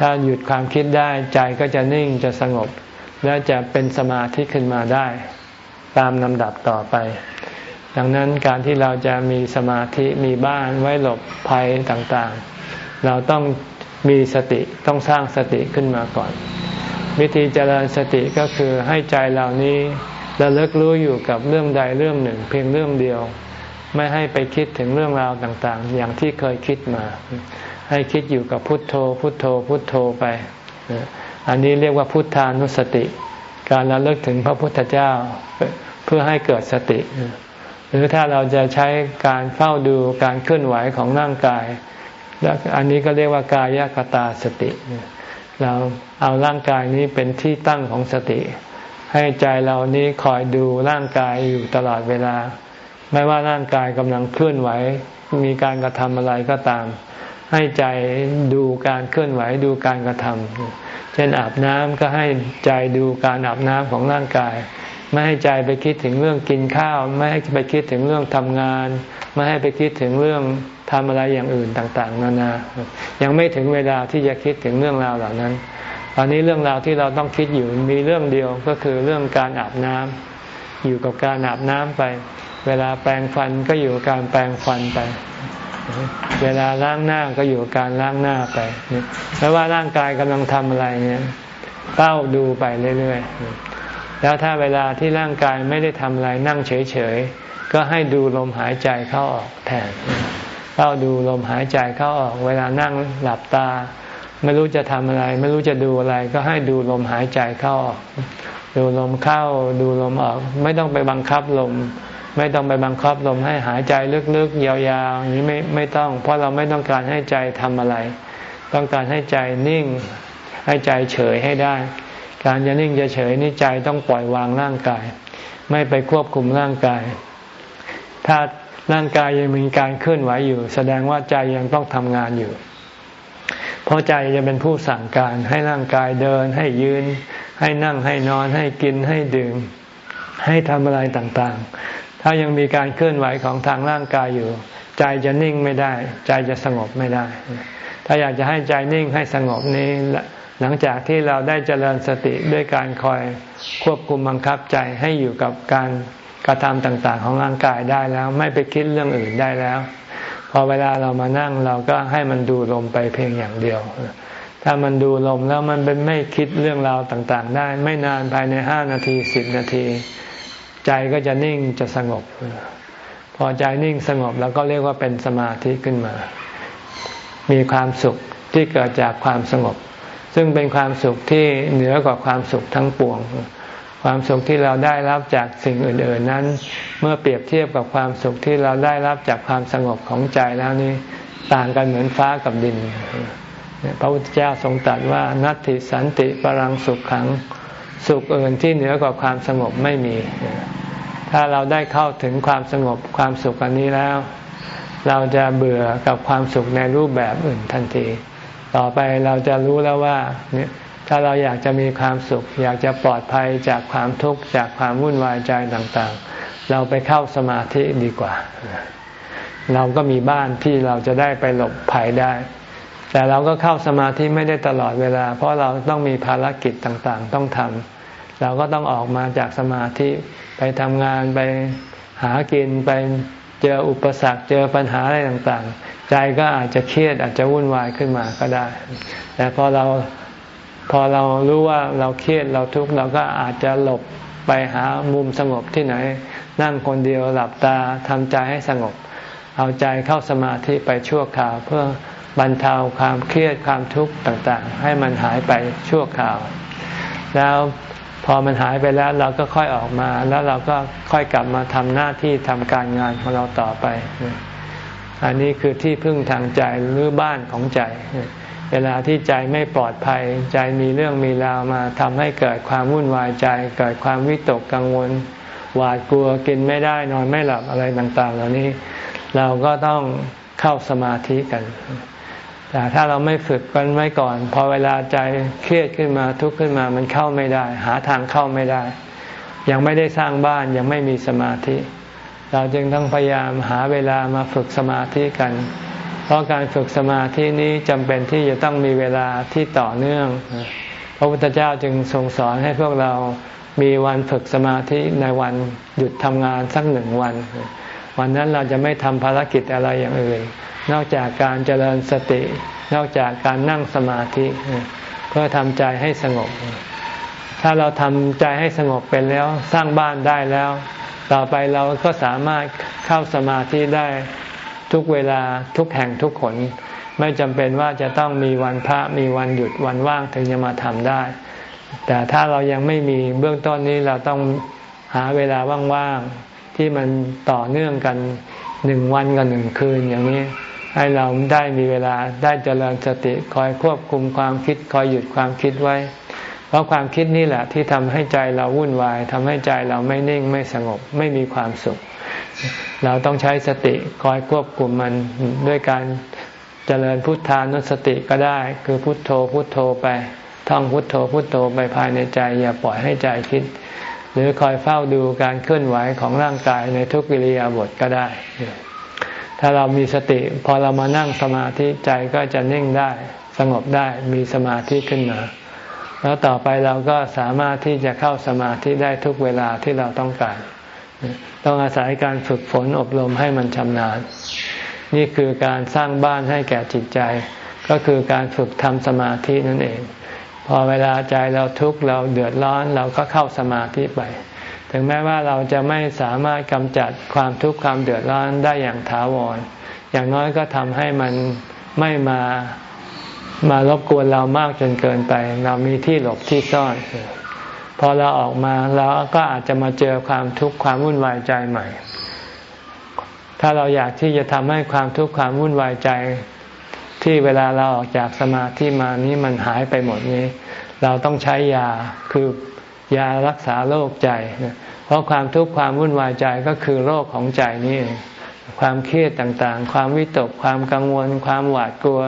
ถ้าหยุดความคิดได้ใจก็จะนิ่งจะสงบ และจะเป็นสมาธิขึ้นมาได้ตามลำดับต่อไป ดังนั้นการที่เราจะมีสมาธิมีบ้านไว้หลบภัยต่างๆ เราต้องมีสติต้องสร้างสติขึ้นมาก่อน วิธีเจริญสติก็คือให้ใจเหล่านี้ระลึกรู้อยู่กับเรื่องใดเรื่องหนึ่ง เพียงเรื่องเดียว ไม่ให้ไปคิดถึงเรื่องราวต่างๆ อย่างที่เคยคิดมา ให้คิดอยู่กับพุทโธ พุทโธพุทโธไป อันนี้เรียกว่าพุทธานุสติ การระลึกถึงพระพุทธเจ้าเพื่อให้เกิดสติ หรือถ้าเราจะใช้การเฝ้าดูการเคลื่อนไหวของร่างกาย อันนี้ก็เรียกว่ากายกตาสติ เราเอาร่างกายนี้เป็นที่ตั้งของสติ ให้ใจเรานี้คอยดูร่างกายอยู่ตลอดเวลา ไม่ว่าร่างกายกำลังเคลื่อนไหวมีการกระทำอะไรก็ตาม ให้ใจดูการเคลื่อนไหวดูการกระทำ ช่นอาบน้ำก็ให้ใจดูการอาบน้ำของร่างกาย ไม่ให้ใจไปคิดถึงเรื่องกินข้าว ไม่ให้ไปคิดถึงเรื่องทำงาน ไม่ให้ไปคิดถึงเรื่องทำอะไรอย่างอื่นต่าง ๆ นานา ยังไม่ถึงเวลาที่จะคิดถึงเรื่องราวเหล่านั้น ตอนนี้เรื่องราวที่เราต้องคิดอยู่มีเรื่องเดียวก็คือเรื่องการอาบน้ำอยู่กับการอาบน้ำไป เวลาแปรงฟันก็อยู่กับการแปรงฟันไป เวลาล้างหน้าก็อยู่กับการล้างหน้าไปไม่ว่าร่างกายกำลังทำอะไรเนี่ยเฝ้าดูไปเรื่อยๆแล้วถ้าเวลาที่ร่างกายไม่ได้ทำอะไรนั่งเฉยๆก็ให้ดูลมหายใจเข้าออกแทนเฝ้าดูลมหายใจเข้าออก เวลานั่งหลับตา ไม่รู้จะทำอะไร ไม่รู้จะดูอะไร ก็ให้ดูลมหายใจเข้าออกดูลมเข้าดูลมออก ไม่ต้องไปบังคับลม ไม่ต้องไปบังคับลมให้หายใจลึกๆยาวๆอย่างนี้ไม่ไม่ต้อง เพราะเราไม่ต้องการให้ใจทำอะไร ต้องการให้ใจนิ่ง ให้ใจเฉยให้ได้ การจะนิ่งจะเฉยนี่ใจต้องปล่อยวางร่างกาย ไม่ไปควบคุมร่างกาย ถ้าร่างกายยังมีการเคลื่อนไหวอยู่ แสดงว่าใจยังต้องทำงานอยู่ เพราะใจจะเป็นผู้สั่งการให้ร่างกายเดิน ให้ยืน ให้นั่งให้นอน ให้กินให้ดื่ม ให้ทำอะไรต่างๆ ถ้ายังมีการเคลื่อนไหวของทางร่างกายอยู่ ใจจะนิ่งไม่ได้ ใจจะสงบไม่ได้ ถ้าอยากจะให้ใจนิ่งให้สงบนี้หลังจากที่เราได้เจริญสติด้วยการคอยควบคุมบังคับใจให้อยู่กับการกระทำต่างๆ ของร่างกายได้แล้ว ไม่ไปคิดเรื่องอื่นได้แล้ว พอเวลาเรามานั่งเราก็ให้มันดูลมไปเพียงอย่างเดียว ถ้ามันดูลมแล้วมันเป็นไม่คิดเรื่องราวต่างๆ ได้ ไม่นานภายในห้านาทีสิบนาที ใจก็จะนิ่งจะสงบ พอใจนิ่งสงบแล้วก็เรียกว่าเป็นสมาธิขึ้นมา มีความสุขที่เกิดจากความสงบ ซึ่งเป็นความสุขที่เหนือกว่าความสุขทั้งปวง ความสุขที่เราได้รับจากสิ่งอื่น ๆ นั้น เมื่อเปรียบเทียบกับความสุขที่เราได้รับจากความสงบของใจแล้วนี่ต่างกันเหมือนฟ้ากับดินพระพุทธเจ้าทรงตรัสว่านัตติสันติปรังสุขขัง สุขอื่นที่เหนือกว่าความสงบไม่มี ถ้าเราได้เข้าถึงความสงบความสุขอันนี้แล้ว เราจะเบื่อกับความสุขในรูปแบบอื่นทันที ต่อไปเราจะรู้แล้วว่าเนี่ยถ้าเราอยากจะมีความสุข อยากจะปลอดภัยจากความทุกข์จากความวุ่นวายใจต่างๆ เราไปเข้าสมาธิดีกว่า เราก็มีบ้านที่เราจะได้ไปหลบภัยได้ แต่เราก็เข้าสมาธิไม่ได้ตลอดเวลา เพราะเราต้องมีภารกิจต่างๆ ต้องทำเราก็ต้องออกมาจากสมาธิไปทำงานไปหากินไปเจออุปสรรคเจอปัญหาอะไรต่างๆ ใจก็อาจจะเครียดอาจจะวุ่นวายขึ้นมาก็ได้ แต่พอเราพอเรารู้ว่าเราเครียดเราทุกข์เราก็อาจจะหลบไปหามุมสงบที่ไหน นั่งคนเดียวหลับตาทำใจให้สงบ เอาใจเข้าสมาธิไปชั่วคราวเพื่อ บรรเทาความเครียดความทุกข์ต่างๆ ให้มันหายไปชั่วคราว แล้วพอมันหายไปแล้วเราก็ค่อยออกมา แล้วเราก็ค่อยกลับมาทำหน้าที่ทำการงานของเราต่อไป อันนี้คือที่พึ่งทางใจหรือบ้านของใจ เวลาที่ใจไม่ปลอดภัย ใจมีเรื่องมีราวมาทำให้เกิดความวุ่นวายใจ เกิดความวิตกกังวล หวาดกลัวกินไม่ได้นอนไม่หลับอะไรต่างๆ เหล่านี้ เราก็ต้องเข้าสมาธิกัน แต่ถ้าเราไม่ฝึกกันไว้ก่อน พอเวลาใจเครียดขึ้นมาทุกข์ขึ้นมามันเข้าไม่ได้ หาทางเข้าไม่ได้ ยังไม่ได้สร้างบ้านยังไม่มีสมาธิ เราจึงต้องพยายามหาเวลามาฝึกสมาธิกัน เพราะการฝึกสมาธินี้จำเป็นที่จะต้องมีเวลาที่ต่อเนื่อง พระพุทธเจ้าจึงทรงสอนให้พวกเรามีวันฝึกสมาธิในวันหยุดทำงานสักหนึ่งวัน วันนั้นเราจะไม่ทำภารกิจอะไรอย่างอื่น นอกจากการเจริญสติ นอกจากการนั่งสมาธิ เพื่อทำใจให้สงบ ถ้าเราทำใจให้สงบเป็นแล้วสร้างบ้านได้แล้ว ต่อไปเราก็สามารถเข้าสมาธิได้ทุกเวลาทุกแห่งทุกคนไม่จำเป็นว่าจะต้องมีวันพระมีวันหยุดวันว่างถึงจะมาทำได้ แต่ถ้าเรายังไม่มีเบื้องต้นนี้เราต้องหาเวลาว่างๆ ที่มันต่อเนื่องกันหนึ่งวันกับหนึ่งคืนอย่างนี้ ให้เราได้มีเวลาได้เจริญสติคอยควบคุมความคิดคอยหยุดความคิดไว้ เพราะความคิดนี่แหละที่ทำให้ใจเราวุ่นวายทำให้ใจเราไม่นิ่งไม่สงบไม่มีความสุข เราต้องใช้สติคอยควบคุมมันด้วยการเจริญพุทธานุสติก็ได้ คือพุทโธพุทโธไปท่องพุทโธพุทโธไปภายในใจ อย่าปล่อยให้ใจคิด หรือคอยเฝ้าดูการเคลื่อนไหวของร่างกายในทุกกิริยาบทก็ได้ ถ้าเรามีสติ พอเรามานั่งสมาธิใจก็จะนิ่งได้สงบได้มีสมาธิขึ้นมา แล้วต่อไปเราก็สามารถที่จะเข้าสมาธิได้ทุกเวลาที่เราต้องการ ต้องอาศัยการฝึกฝนอบรมให้มันชำนาญ นี่คือการสร้างบ้านให้แก่จิตใจ ก็คือการฝึกทำสมาธินั่นเอง พอเวลาใจเราทุกข์เราเดือดร้อนเราก็เข้าสมาธิไป ถึงแม้ว่าเราจะไม่สามารถกำจัดความทุกข์ความเดือดร้อนได้อย่างถาวร อย่างน้อยก็ทำให้มันไม่มามารบกวนเรามากจนเกินไป เรามีที่หลบที่ซ่อน พอเราออกมาเราก็อาจจะมาเจอความทุกข์ความวุ่นวายใจใหม่ ถ้าเราอยากที่จะทำให้ความทุกข์ความวุ่นวายใจ ที่เวลาเราออกจากสมาธิมานี้มันหายไปหมดนี้ เราต้องใช้ยาคือยารักษาโรคใจ เพราะความทุกข์ความวุ่นวายใจก็คือโรคของใจนี่ความเครียดต่างๆ ความวิตก ความกังวล ความหวาดกลัว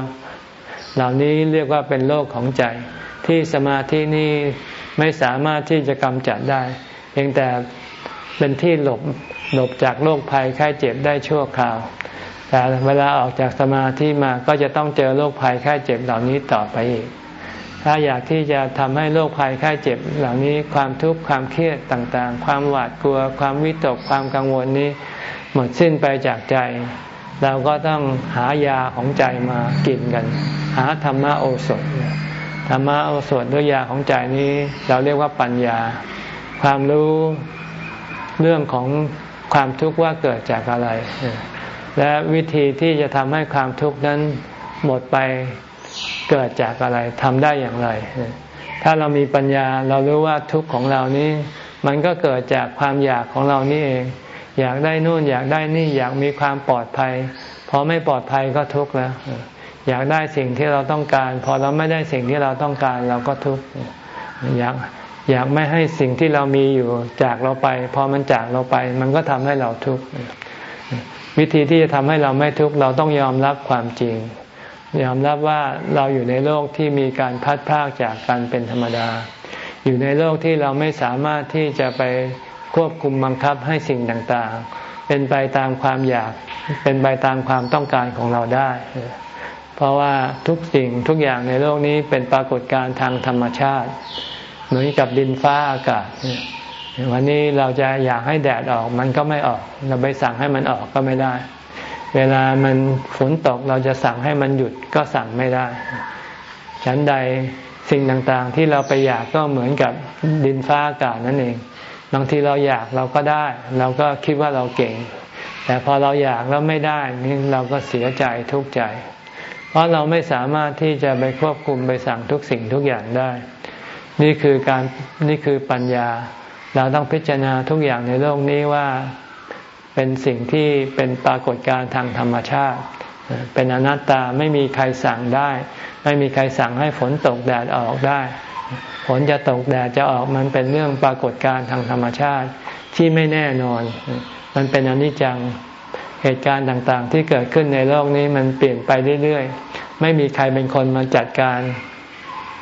เหล่านี้เรียกว่าเป็นโรคของใจ ที่สมาธินี้ไม่สามารถที่จะกำจัดได้ เพียงแต่เป็นที่หลบหลบจากโรคภัยไข้เจ็บได้ชั่วคราว แต่เวลาออกจากสมาธิมาก็จะต้องเจอโรคภัยไข้เจ็บเหล่านี้ต่อไปอีก ถ้าอยากที่จะทำให้โรคภัยไข้เจ็บเหล่านี้ความทุกข์ความเครียดต่างๆ ความหวาดกลัว ความวิตกความกังวลนี้ หมดสิ้นไปจากใจ เราก็ต้องหายาของใจมากินกัน หาธรรมโอสถธรรมโอสถด้วยยาของใจนี้เราเรียกว่าปัญญา ความรู้เรื่องของความทุกข์ว่าเกิดจากอะไร และวิธีที่จะทำให้ความทุกข์นั้นหมดไปเกิดจากอะไรทำได้อย่างไร ถ้าเรามีปัญญาเรารู้ว่าทุกข์ของเรานี้ มันก็เกิดจากความอยากของเรานี่เอง อยากได้นู่นอยากได้นี่อยากมีความปลอดภัยพอไม่ปลอดภัยก็ทุกข์แล้ว อยากได้สิ่งที่เราต้องการ พอเราไม่ได้สิ่งที่เราต้องการเราก็ทุกข์อยากอยากไม่ให้สิ่งที่เรามีอยู่จากเราไป พอมันจากเราไป มันก็ทำให้เราทุกข์ วิธีที่จะทำให้เราไม่ทุกข์เราต้องยอมรับความจริง ยอมรับว่าเราอยู่ในโลกที่มีการพัดพากจากกันเป็นธรรมดา อยู่ในโลกที่เราไม่สามารถที่จะไปควบคุมบังคับให้สิ่งต่างๆ เป็นไปตามความอยาก เป็นไปตามความต้องการของเราได้ เพราะว่าทุกสิ่งทุกอย่างในโลกนี้เป็นปรากฏการณ์ทางธรรมชาติ เหมือนกับดินฟ้าอากาศ วันนี้เราจะอยากให้แดดออกมันก็ไม่ออก เราไปสั่งให้มันออกก็ไม่ได้ เวลามันฝนตกเราจะสั่งให้มันหยุดก็สั่งไม่ได้ ฉันใดสิ่งต่างๆ ที่เราไปอยากก็เหมือนกับดินฟ้าอากาศนั่นเอง บางทีเราอยากเราก็ได้ เราก็คิดว่าเราเก่ง แต่พอเราอยากแล้วไม่ได้นี่เราก็เสียใจทุกข์ใจ เพราะเราไม่สามารถที่จะไปควบคุมไปสั่งทุกสิ่งทุกอย่างได้ นี่คือการนี่คือปัญญา เราต้องพิจารณาทุกอย่างในโลกนี้ว่าเป็นสิ่งที่เป็นปรากฏการณ์ทางธรรมชาติ เป็นอนัตตาไม่มีใครสั่งได้ ไม่มีใครสั่งให้ฝนตกแดดออกได้ ฝนจะตกแดดจะออกมันเป็นเรื่องปรากฏการณ์ทางธรรมชาติที่ไม่แน่นอน มันเป็นอนิจจังเหตุการณ์ต่างๆ ที่เกิดขึ้นในโลกนี้มันเปลี่ยนไปเรื่อยๆ ไม่มีใครเป็นคนมาจัดการ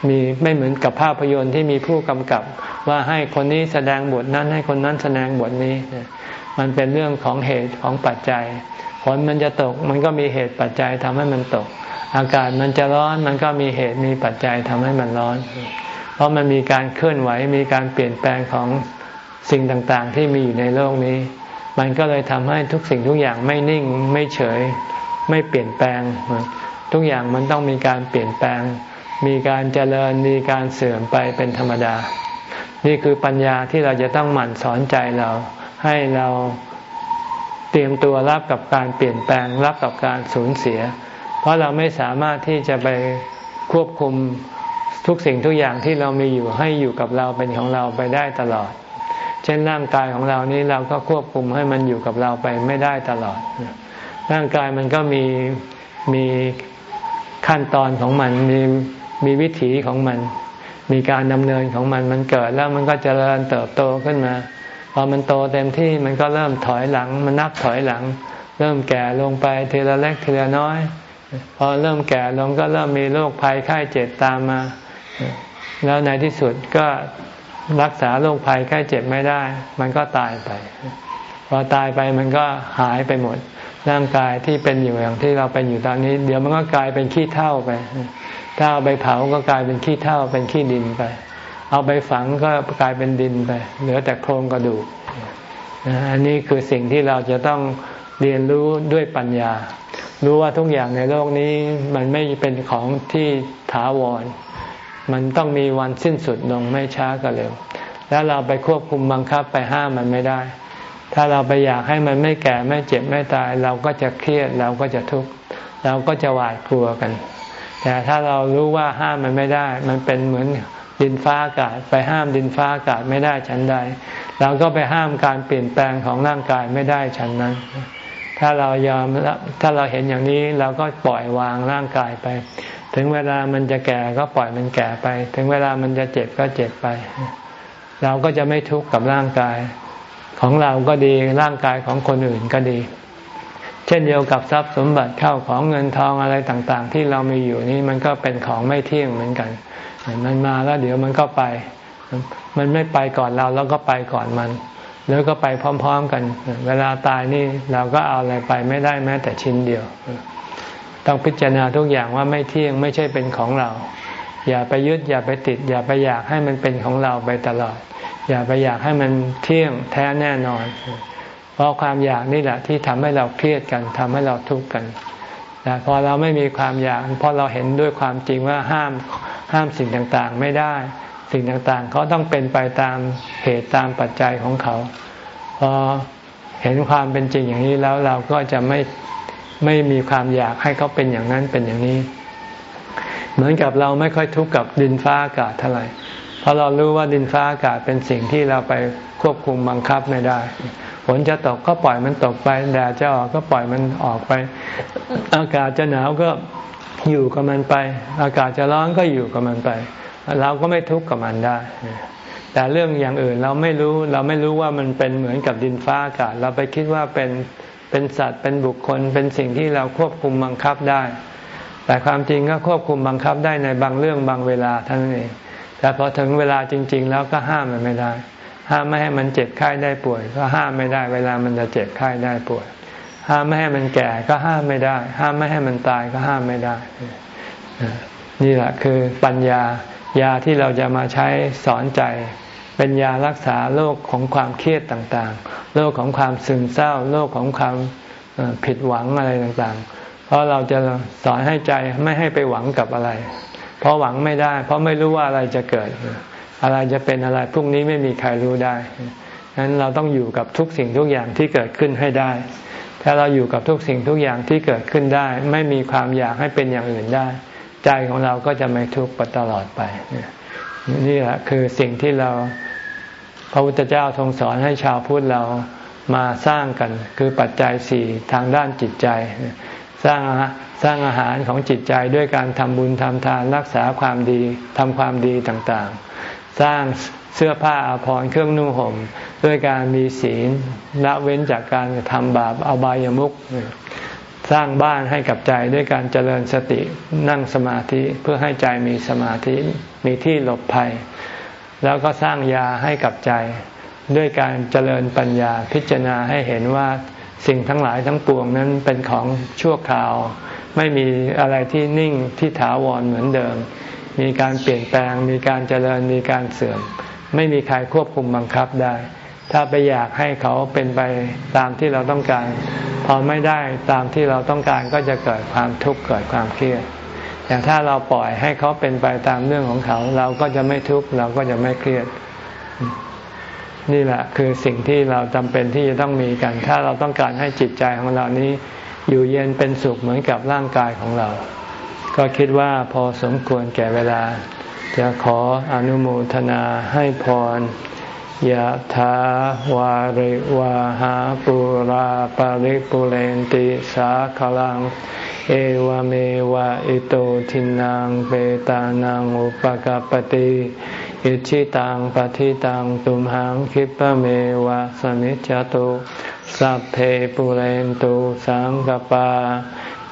มีไม่เหมือนกับภาพยนตร์ที่มีผู้กำกับ ว่าให้คนนี้แสดงบทนั้นให้คนนั้นแสดงบทนี้ มันเป็นเรื่องของเหตุของปัจจัยฝนมันจะตกมันก็มีเหตุปัจจัยทำให้มันตก อากาศมันจะร้อนมันก็มีเหตุมีปัจจัยทำให้มันร้อน เพราะมันมีการเคลื่อนไหวมีการเปลี่ยนแปลงของสิ่งต่างๆ ที่มีอยู่ในโลกนี้ มันก็เลยทำให้ทุกสิ่งทุกอย่างไม่นิ่งไม่เฉย ไม่เปลี่ยนแปลง ทุกอย่างมันต้องมีการเปลี่ยนแปลง มีการเจริญมีการเสื่อมไปเป็นธรรมดา นี่คือปัญญาที่เราจะต้องหมั่นสอนใจเรา ให้เราเตรียมตัวรับกับการเปลี่ยนแปลงรับกับการสูญเสีย เพราะเราไม่สามารถที่จะไปควบคุมทุกสิ่งทุกอย่างที่เรามีอยู่ให้อยู่กับเราเป็นของเราไปได้ตลอด เช่นร่างกายของเรานี้เราก็ควบคุมให้มันอยู่กับเราไปไม่ได้ตลอด ร่างกายมันก็มีมีขั้นตอนของมันมี มีวิถีของมัน มีการดำเนินของมันมันเกิดแล้วมันก็จเจริญเติบโตขึ้นมา พอมันโตเต็มที่มันก็เริ่มถอยหลัง มันนับถอยหลัง เริ่มแก่ลงไปทีละเล็กทีละน้อย พอเริ่มแก่ลงก็เริ่มมีโรคภัยไข้เจ็บตามมา แล้วในที่สุดก็รักษาโรคภัยไข้เจ็บไม่ได้ มันก็ตายไป พอตายไปมันก็หายไปหมด ร่างกายที่เป็นอยู่อย่างที่เราเป็นอยู่ตอนนี้ เดี๋ยวมันก็กลายเป็นขี้เท่าไป ถ้าเอาไปเผาก็กลายเป็นขี้เท่าเป็นขี้ดินไป เอาไปฝังก็กลายเป็นดินไป เหลือแต่โครงกระดูกอันนี้คือสิ่งที่เราจะต้องเรียนรู้ด้วยปัญญา รู้ว่าทุกอย่างในโลกนี้มันไม่เป็นของที่ถาวร มันต้องมีวันสิ้นสุดลงไม่ช้าก็เร็ว แล้วเราไปควบคุมบังคับไปห้ามมันไม่ได้ ถ้าเราไปอยากให้มันไม่แก่ไม่เจ็บไม่ตาย เราก็จะเครียดเราก็จะทุกข์เราก็จะหวาดกลัวกัน แต่ถ้าเรารู้ว่าห้ามมันไม่ได้ มันเป็นเหมือนดินฟ้าอากาศ ไปห้ามดินฟ้าอากาศไม่ได้ฉันใดเราก็ไปห้ามการเปลี่ยนแปลงของร่างกายไม่ได้ฉันนั้น ถ้าเรายอมถ้าเราเห็นอย่างนี้เราก็ปล่อยวางร่างกายไป ถึงเวลามันจะแก่ก็ปล่อยมันแก่ไป ถึงเวลามันจะเจ็บก็เจ็บไป เราก็จะไม่ทุกข์กับร่างกาย ของเราก็ดีร่างกายของคนอื่นก็ดี เช่นเดียวกับทรัพย์สมบัติเข้าของเงินทองอะไรต่างๆ ที่เรามีอยู่นี้มันก็เป็นของไม่เที่ยงเหมือนกัน มันมาแล้วเดี๋ยวมันก็ไป มันไม่ไปก่อนเราแล้วก็ไปก่อนมัน แล้วก็ไปพร้อม ๆกัน เวลาตายนี่เราก็เอาอะไรไปไม่ได้แม้แต่ชิ้นเดียว ต้องพิจารณาทุกอย่างว่าไม่เที่ยงไม่ใช่เป็นของเรา อย่าไปยึดอย่าไปติด อย่าไปอยากให้มันเป็นของเราไปตลอด อย่าไปอยากให้มันเที่ยงแท้แน่นอน เพราะความอยากนี่แหละที่ทำให้เราเครียดกันทำให้เราทุกข์กันแต่พอเราไม่มีความอยากพอเราเห็นด้วยความจริงว่าห้ามห้ามสิ่งต่างๆไม่ได้ สิ่งต่างๆเขาต้องเป็นไปตามเหตุตามปัจจัยของเขาพอเห็นความเป็นจริงอย่างนี้แล้วเราก็จะไม่ไม่มีความอยากให้เขาเป็นอย่างนั้นเป็นอย่างนี้ เหมือนกับเราไม่ค่อยทุกข์กับดินฟ้าอากาศเท่าไหร่เพราะเรารู้ว่าดินฟ้าอากาศเป็นสิ่งที่เราไปควบคุมบังคับไม่ได้ ฝนจะตกก็ปล่อยมันตกไปแดดจะออกก็ปล่อยมันออกไป อากาศจะหนาวก็อยู่กับมันไป อากาศจะร้อนก็อยู่กับมันไป เราก็ไม่ทุกข์กับมันได้ แต่เรื่องอย่างอื่นเราไม่รู้เราไม่รู้ว่ามันเป็นเหมือนกับดินฟ้าอากาศ เราไปคิดว่าเป็นเป็นสัตว์เป็นบุคคลเป็นสิ่งที่เราควบคุมบังคับได้ แต่ความจริงก็ควบคุมบังคับได้ในบางเรื่องบางเวลาเท่านั้นเองแต่พอถึงเวลาจริง ๆ แล้วก็ห้ามมันไม่ได้ ห้ามไม่ให้มันเจ็บไข้ได้ป่วย ก็ห้ามไม่ได้ เวลามันจะเจ็บไข้ได้ป่วย ห้ามไม่ให้มันแก่ก็ห้ามไม่ได้ ห้ามไม่ให้มันตายก็ห้ามไม่ได้ นี่แหละคือปัญญายาที่เราจะมาใช้สอนใจ เป็นยารักษาโรคของความเครียดต่างๆโรคของความซึมเศร้าโรคของความผิดหวังอะไรต่างๆ เพราะเราจะสอนให้ใจไม่ให้ไปหวังกับอะไร เพราะหวังไม่ได้ เพราะไม่รู้ว่าอะไรจะเกิด อะไรจะเป็นอะไรพรุ่งนี้ไม่มีใครรู้ได้ฉะนั้นเราต้องอยู่กับทุกสิ่งทุกอย่างที่เกิดขึ้นให้ได้ ถ้าเราอยู่กับทุกสิ่งทุกอย่างที่เกิดขึ้นได้ ไม่มีความอยากให้เป็นอย่างอื่นได้ ใจของเราก็จะไม่ทุกข์ไปตลอดไป นี่แหละคือสิ่งที่เราพระพุทธเจ้าทรงสอนให้ชาวพุทธเรามาสร้างกัน คือปัจจัยสี่ทางด้านจิตใจ สร้างสร้างอาหารของจิตใจด้วยการทำบุญทำทานรักษาความดีทำความดีต่างๆ สร้างเสื้อผ้าอาภรณ์เครื่องนุ่งห่มด้วยการมีศีลละเว้นจากการทำบาปอบายามุขสร้างบ้านให้กับใจด้วยการเจริญสตินั่งสมาธิเพื่อให้ใจมีสมาธิมีที่หลบภัย แล้วก็สร้างยาให้กับใจ ด้วยการเจริญปัญญาพิจารณาให้เห็นว่าสิ่งทั้งหลายทั้งปวงนั้นเป็นของชั่วคราว ไม่มีอะไรที่นิ่งที่ถาวรเหมือนเดิม มีการเปลี่ยนแปลง มีการเจริญมีการเสื่อม ไม่มีใครควบคุมบังคับได้ ถ้าไปอยากให้เขาเป็นไปตามที่เราต้องการ พอไม่ได้ตามที่เราต้องการก็จะเกิดความทุกข์เกิดความเครียดอย่างถ้าเราปล่อยให้เขาเป็นไปตามเรื่องของเขา เราก็จะไม่ทุกข์เราก็จะไม่เครียด นี่แหละคือสิ่งที่เราจำเป็นที่จะต้องมีกัน ถ้าเราต้องการให้จิตใจของเรานี้ อยู่เย็นเป็นสุขเหมือนกับร่างกายของเรา ก็คิดว่าพอสมควรแก่เวลา จะขออนุโมทนาให้พรยะถาวาริวาหาปุราปาริปุเรนติสาขลัง เอวเมวะอิโตทินังเปตานังอุปกปติอิชิตังปฏิตังตุมหังคิปะเมวะสมิจจตุสัพเพปุเรนตุสังกปา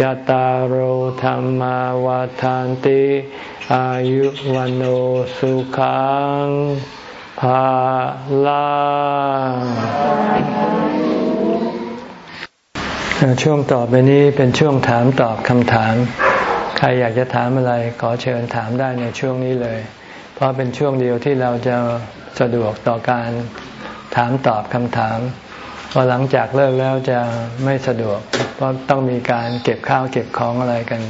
จตารโหธรรมวาทานติอายุวันโอสุขังภาลาช่วงต่อไปนี้เป็นช่วงถามตอบคำถาม ใครอยากจะถามอะไรขอเชิญถามได้ในช่วงนี้เลย เพราะเป็นช่วงเดียวที่เราจะสะดวกต่อการถามตอบคำถาม พอหลังจากเลิกแล้วจะไม่สะดวก เพราะต้องมีการเก็บข้าวเก็บของอะไรกัน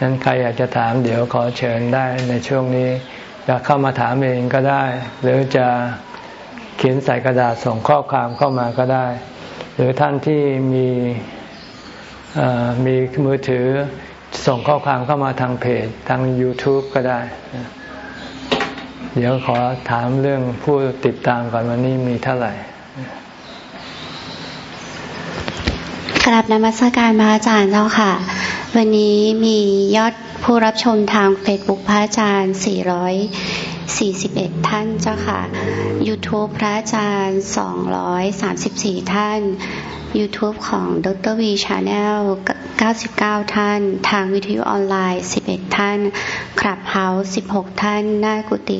นั้นใครอยากจะถามเดี๋ยวขอเชิญได้ในช่วงนี้จะเข้ามาถามเองก็ได้ หรือจะเขียนใส่กระดาษส่งข้อความเข้ามาก็ได้ หรือท่านที่มีมีมือถือส่งข้อความเข้ามาทางเพจทาง YouTube ก็ได้ เดี๋ยวขอถามเรื่องผู้ติดตามก่อนวันนี้มีเท่าไหร่ กราบนนมัสการพระอาจารย์เจ้าค่ะ วันนี้มียอดผู้รับชมทางเฟซบุ๊กพระอาจารย์ 441 ท่านเจ้าค่ะ YouTube พระอาจารย์ 234 ท่าน YouTube ของดร.วี Channel 99 ท่าน ทางวิทยุออนไลน์ 11 ท่านคลับเฮาส์16 ท่าน หน้ากุฏิ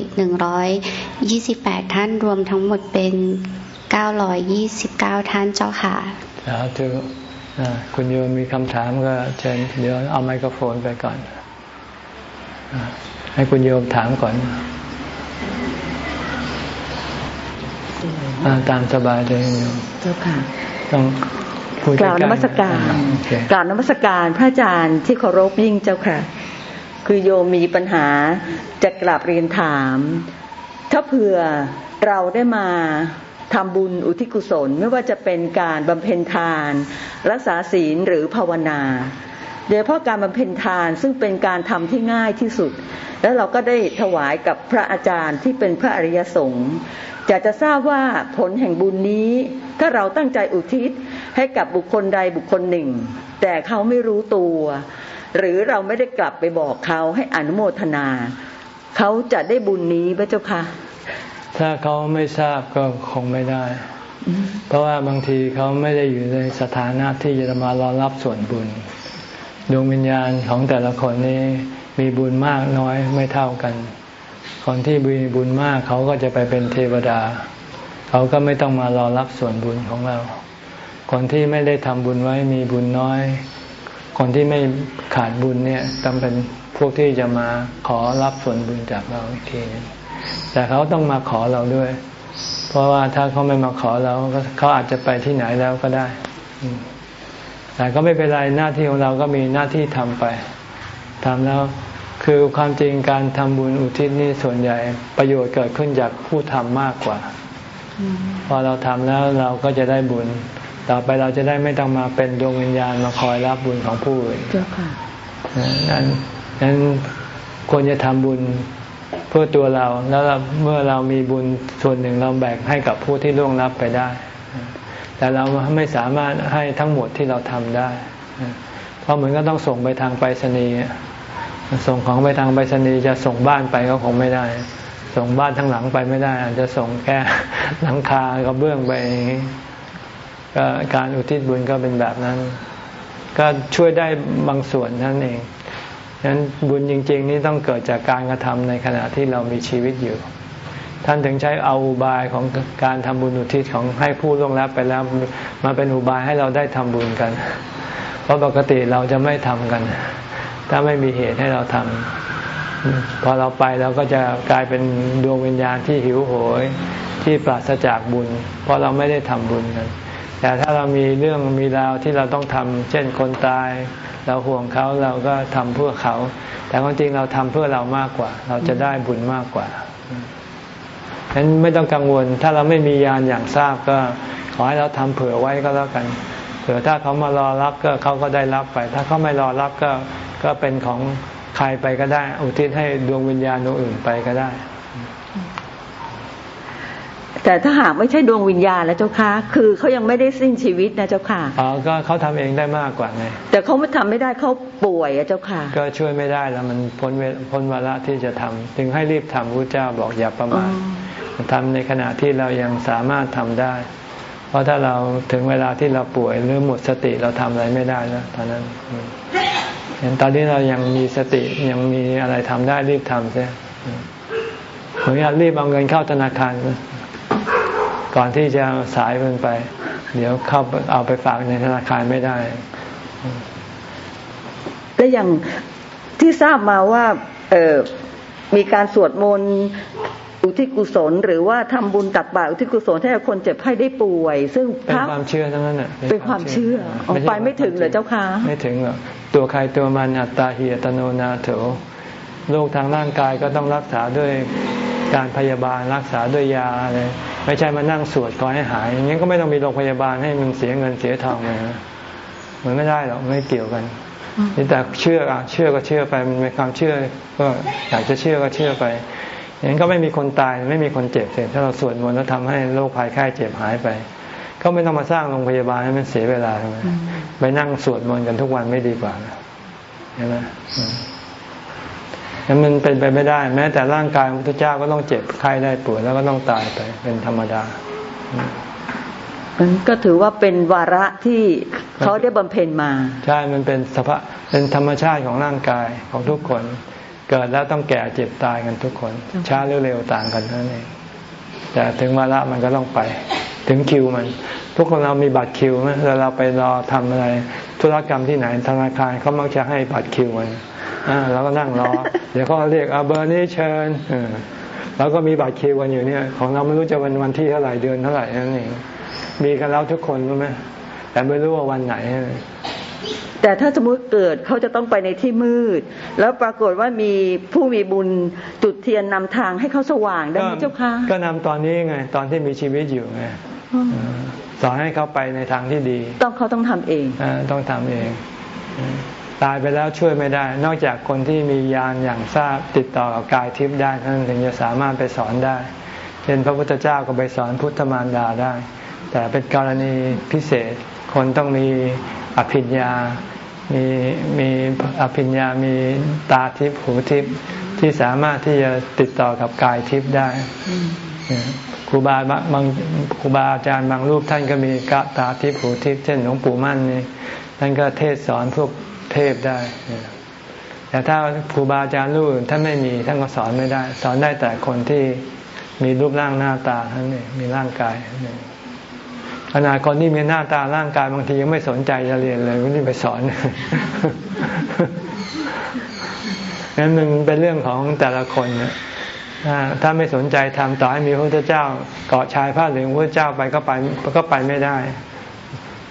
128 ท่าน รวมทั้งหมดเป็น 929 ท่านเจ้าค่ะ สาธุ คุณโยมมีคำถามก็เชิญเดี๋ยวเอาไมโครโฟนไปก่อน ให้คุณโยมถามก่อนตามสบายเลยโยมเจ้าค่ะต้องกล่าวนมัสการ กล่าวนมัสการพระอาจารย์ที่เคารพยิ่งเจ้าค่ะ คือโยมมีปัญหาจะกราบเรียนถาม ถ้าเผื่อเราได้มา ทำบุญอุทิศกุศลไม่ว่าจะเป็นการบำเพ็ญทาน รักษาศีลหรือภาวนาโดยเฉพาะการบำเพ็ญทานซึ่งเป็นการทำที่ง่ายที่สุด แล้วเราก็ได้ถวายกับพระอาจารย์ที่เป็นพระอริยสงฆ์จะจะทราบว่าผลแห่งบุญนี้ ถ้าเราตั้งใจอุทิศให้กับบุคคลใดบุคคลหนึ่ง แต่เขาไม่รู้ตัว หรือเราไม่ได้กลับไปบอกเขาให้อนุโมทนา เขาจะได้บุญนี้พระเจ้าค่ะ ถ้าเขาไม่ทราบก็คงไม่ได้ เพราะว่าบางทีเขาไม่ได้อยู่ในสถานะที่จะมารอรับส่วนบุญ ดวงวิญญาณของแต่ละคนนี้มีบุญมากน้อยไม่เท่ากัน คนที่มีบุญมากเขาก็จะไปเป็นเทวดา เขาก็ไม่ต้องมารอรับส่วนบุญของเรา คนที่ไม่ได้ทำบุญไว้มีบุญน้อย คนที่ไม่ขาดบุญเนี่ยต้องเป็นพวกที่จะมาขอรับส่วนบุญจากเราอีกทีนึง แต่เขาต้องมาขอเราด้วย เพราะว่าถ้าเขาไม่มาขอเราเขาอาจจะไปที่ไหนแล้วก็ได้ แต่ก็ไม่เป็นไรหน้าที่ของเราก็มีหน้าที่ทำไปทำแล้วคือความจริงการทำบุญอุทิศนี่ส่วนใหญ่ประโยชน์เกิดขึ้นจากผู้ทำมากกว่า พอเราทำแล้วเราก็จะได้บุญ ต่อไปเราจะได้ไม่ต้องมาเป็นดวงวิญญาณมาคอยรับบุญของผู้อื่นนั้นนั้นควรจะทำบุญ เพื่อตัวเราแล้วเมื่อเรามีบุญส่วนหนึ่งเราแบ่งให้กับผู้ที่ล่วงรับไปได้ แต่เราไม่สามารถให้ทั้งหมดที่เราทำได้ เพราะเหมือนก็ต้องส่งไปทางไปรษณีย์ส่งของไปทางไปรษณีย์จะส่งบ้านไปก็คงไม่ได้ ส่งบ้านทั้งหลังไปไม่ได้ อาจจะส่งแค่หลังคากระเบื้องไปการอุทิศบุญก็เป็นแบบนั้น ก็ช่วยได้บางส่วนนั่นเอง ฉะนั้นบุญจริง ๆ นี่ต้องเกิดจากการกระทำในขณะที่เรามีชีวิตอยู่ ท่านถึงใช้เอาอุบายของการทำบุญอุทิศของให้ผู้ล่วงลับไปแล้วมาเป็นอุบายให้เราได้ทำบุญกัน เพราะปกติเราจะไม่ทำกัน ถ้าไม่มีเหตุให้เราทำพอเราไปเราก็จะกลายเป็นดวงวิญญาณที่หิวโหยที่ปราศจากบุญ เพราะเราไม่ได้ทำบุญกัน แต่ถ้าเรามีเรื่องมีราวที่เราต้องทำเช่นคนตาย เราห่วงเขาเราก็ทำเพื่อเขา แต่ความจริงเราทำเพื่อเรามากกว่า เราจะได้บุญมากกว่าฉะนั้นไม่ต้องกังวล ถ้าเราไม่มียานอย่างทราบก็ ขอให้เราทำเผื่อไว้ก็แล้วกัน เผื่อถ้าเขามารอรับก็เขาก็ได้รับไป ถ้าเขาไม่รอรับก็ก็เป็นของใครไปก็ได้ อุทิศให้ดวงวิญญาณดวงอื่นไปก็ได้ แต่ถ้าหากไม่ใช่ดวงวิญญาณแล้วเจ้าค่ะ คือเขายังไม่ได้สิ้นชีวิตนะเจ้าค่ะอ๋อก็เขาทำเองได้มากกว่าไงแต่เขาไม่ทำไม่ได้เขาป่วยอะเจ้าค่ะ ก็ช่วยไม่ได้แล้วมันพ้นพ้นเวลาที่จะทำจึงให้รีบทำพระเจ้าบอกอย่าประมาททำในขณะที่เรายังสามารถทำได้ เพราะถ้าเราถึงเวลาที่เราป่วยหรือหมดสติเราทำอะไรไม่ได้แล้วตอนนั้นอย่างตอนนี้เรายังมีสติยังมีอะไรทำได้รีบทำเสียเหมือนรีบเอาเงินเข้าธนาคาร ก่อนที่จะสายเกินไป เดี๋ยวเข้าเอาไปฝากในธนาคารไม่ได้ก็อย่างที่ทราบมาว่าเออมีการสวดมนต์อุทิศกุศล หรือว่าทำบุญตักบาตรอุทิศกุศลให้คนเจ็บไข้ได้ป่วย ซึ่งเป็นความเชื่อทั้งนั้นอะเป็นความเชื่อออกไปไม่ถึงเลยเจ้าค่ะไม่ถึงหรอกตัวใครตัวมันอัตตาหิยตโนนาเถโรคทางร่างกายก็ต้องรักษาด้วย การพยาบาลรักษาด้วยยาเลยไม่ใช่มานั่งสวดขอให้หาย อย่างนี้ก็ไม่ต้องมีโรงพยาบาลให้มันเสียเงินเสียทองเลยนะมันไม่ได้หรอกไม่เกี่ยวกันนี่แต่เชื่ออะเชื่อก็เชื่อไปมันเป็นความเชื่อก็อยากจะเชื่อก็เชื่อไปอย่างนี้ก็ไม่มีคนตายไม่มีคนเจ็บเสร็จถ้าเราสวดมนต์แล้วทำให้โรคภัยไข้เจ็บหายไป ก็ไม่ต้องมาสร้างโรงพยาบาลให้มันเสียเวลาใช่ไมไปนั่งสวดมนต์กันทุกวันไม่ดีกว่าใช่ไหม นั้นมันเป็นไปไม่ได้ แม้แต่ร่างกายพระพุทธเจ้าก็ต้องเจ็บไข้ได้ป่วยแล้วก็ต้องตายไปเป็นธรรมดามันก็ถือว่าเป็นวาระที่เขาได้บำเพ็ญมา ใช่ มันเป็นสภาพเป็นธรรมชาติของร่างกายของทุกคน เกิดแล้วต้องแก่เจ็บตายกันทุกคน ช้าหรือเร็วต่างกันเท่านั้นเองแต่ถึงวาระมันก็ต้องไป ถึงคิวมัน ทุกคนเรามีบัตรคิวไหมเราไปรอทำอะไร ธุรกรรมที่ไหนธนาคารเขามักจะให้บัตรคิวมันอ่า เราก็นั่งรอ เดี๋ยวเขาเรียกเอาเบอร์นี้เชิญแล้วก็มีบัตรคิวกันอยู่เนี่ยของเราไม่รู้จะวันวันที่เท่าไหร่เดือนเท่าไหร่นั่นเองมีกันแล้วทุกคนรู้ไหมแต่ไม่รู้ว่าวันไหน แต่ถ้าสมมติเกิดเขาจะต้องไปในที่มืด แล้วปรากฏว่ามีผู้มีบุญจุดเทียนนำทางให้เขาสว่างได้ไหมเจ้าคะก็นำตอนนี้ไง ตอนที่มีชีวิตอยู่ไงสอนให้เขาไปในทางที่ดี ต้องเขาต้องทำเองอต้องทำเอง ตายไปแล้วช่วยไม่ได้ นอกจากคนที่มียานอย่างทราบติดต่อกับกายทิพย์ได้ท่านถึงจะสามารถไปสอนได้ เช่นพระพุทธเจ้าก็ไปสอนพุทธมารดาได้ แต่เป็นกรณีพิเศษ คนต้องมีอภิญญา มีมีอภิญญา มีตาทิพย์หูทิพย์ที่สามารถที่จะติดต่อกับกายทิพย์ได้ครูบาบางครูบาอาจารย์บางรูปท่านก็มีกะตาทิพย์หูทิพย์เช่นหลวงปู่มั่นนี่ท่านก็เทศสอนพวก เทพได้แต่ถ้าครูบาอาจารย์รูปท่านไม่มีท่านก็สอนไม่ได้ สอนได้แต่คนที่มีรูปร่างหน้าตาท่านนี่มีร่างกายขนาดคนที่มีหน้าตาร่างกายบางทียังไม่สนใจจะเรียนเลยไม่ได้ไปสอนนั้นมันเป็นเรื่องของแต่ละคนนถ้าไม่สนใจทำต่อให้มีพระพุทธเจ้าเกาะชายผ้าเหลืองพระเจ้าไปก็ไปก็ไปไม่ได้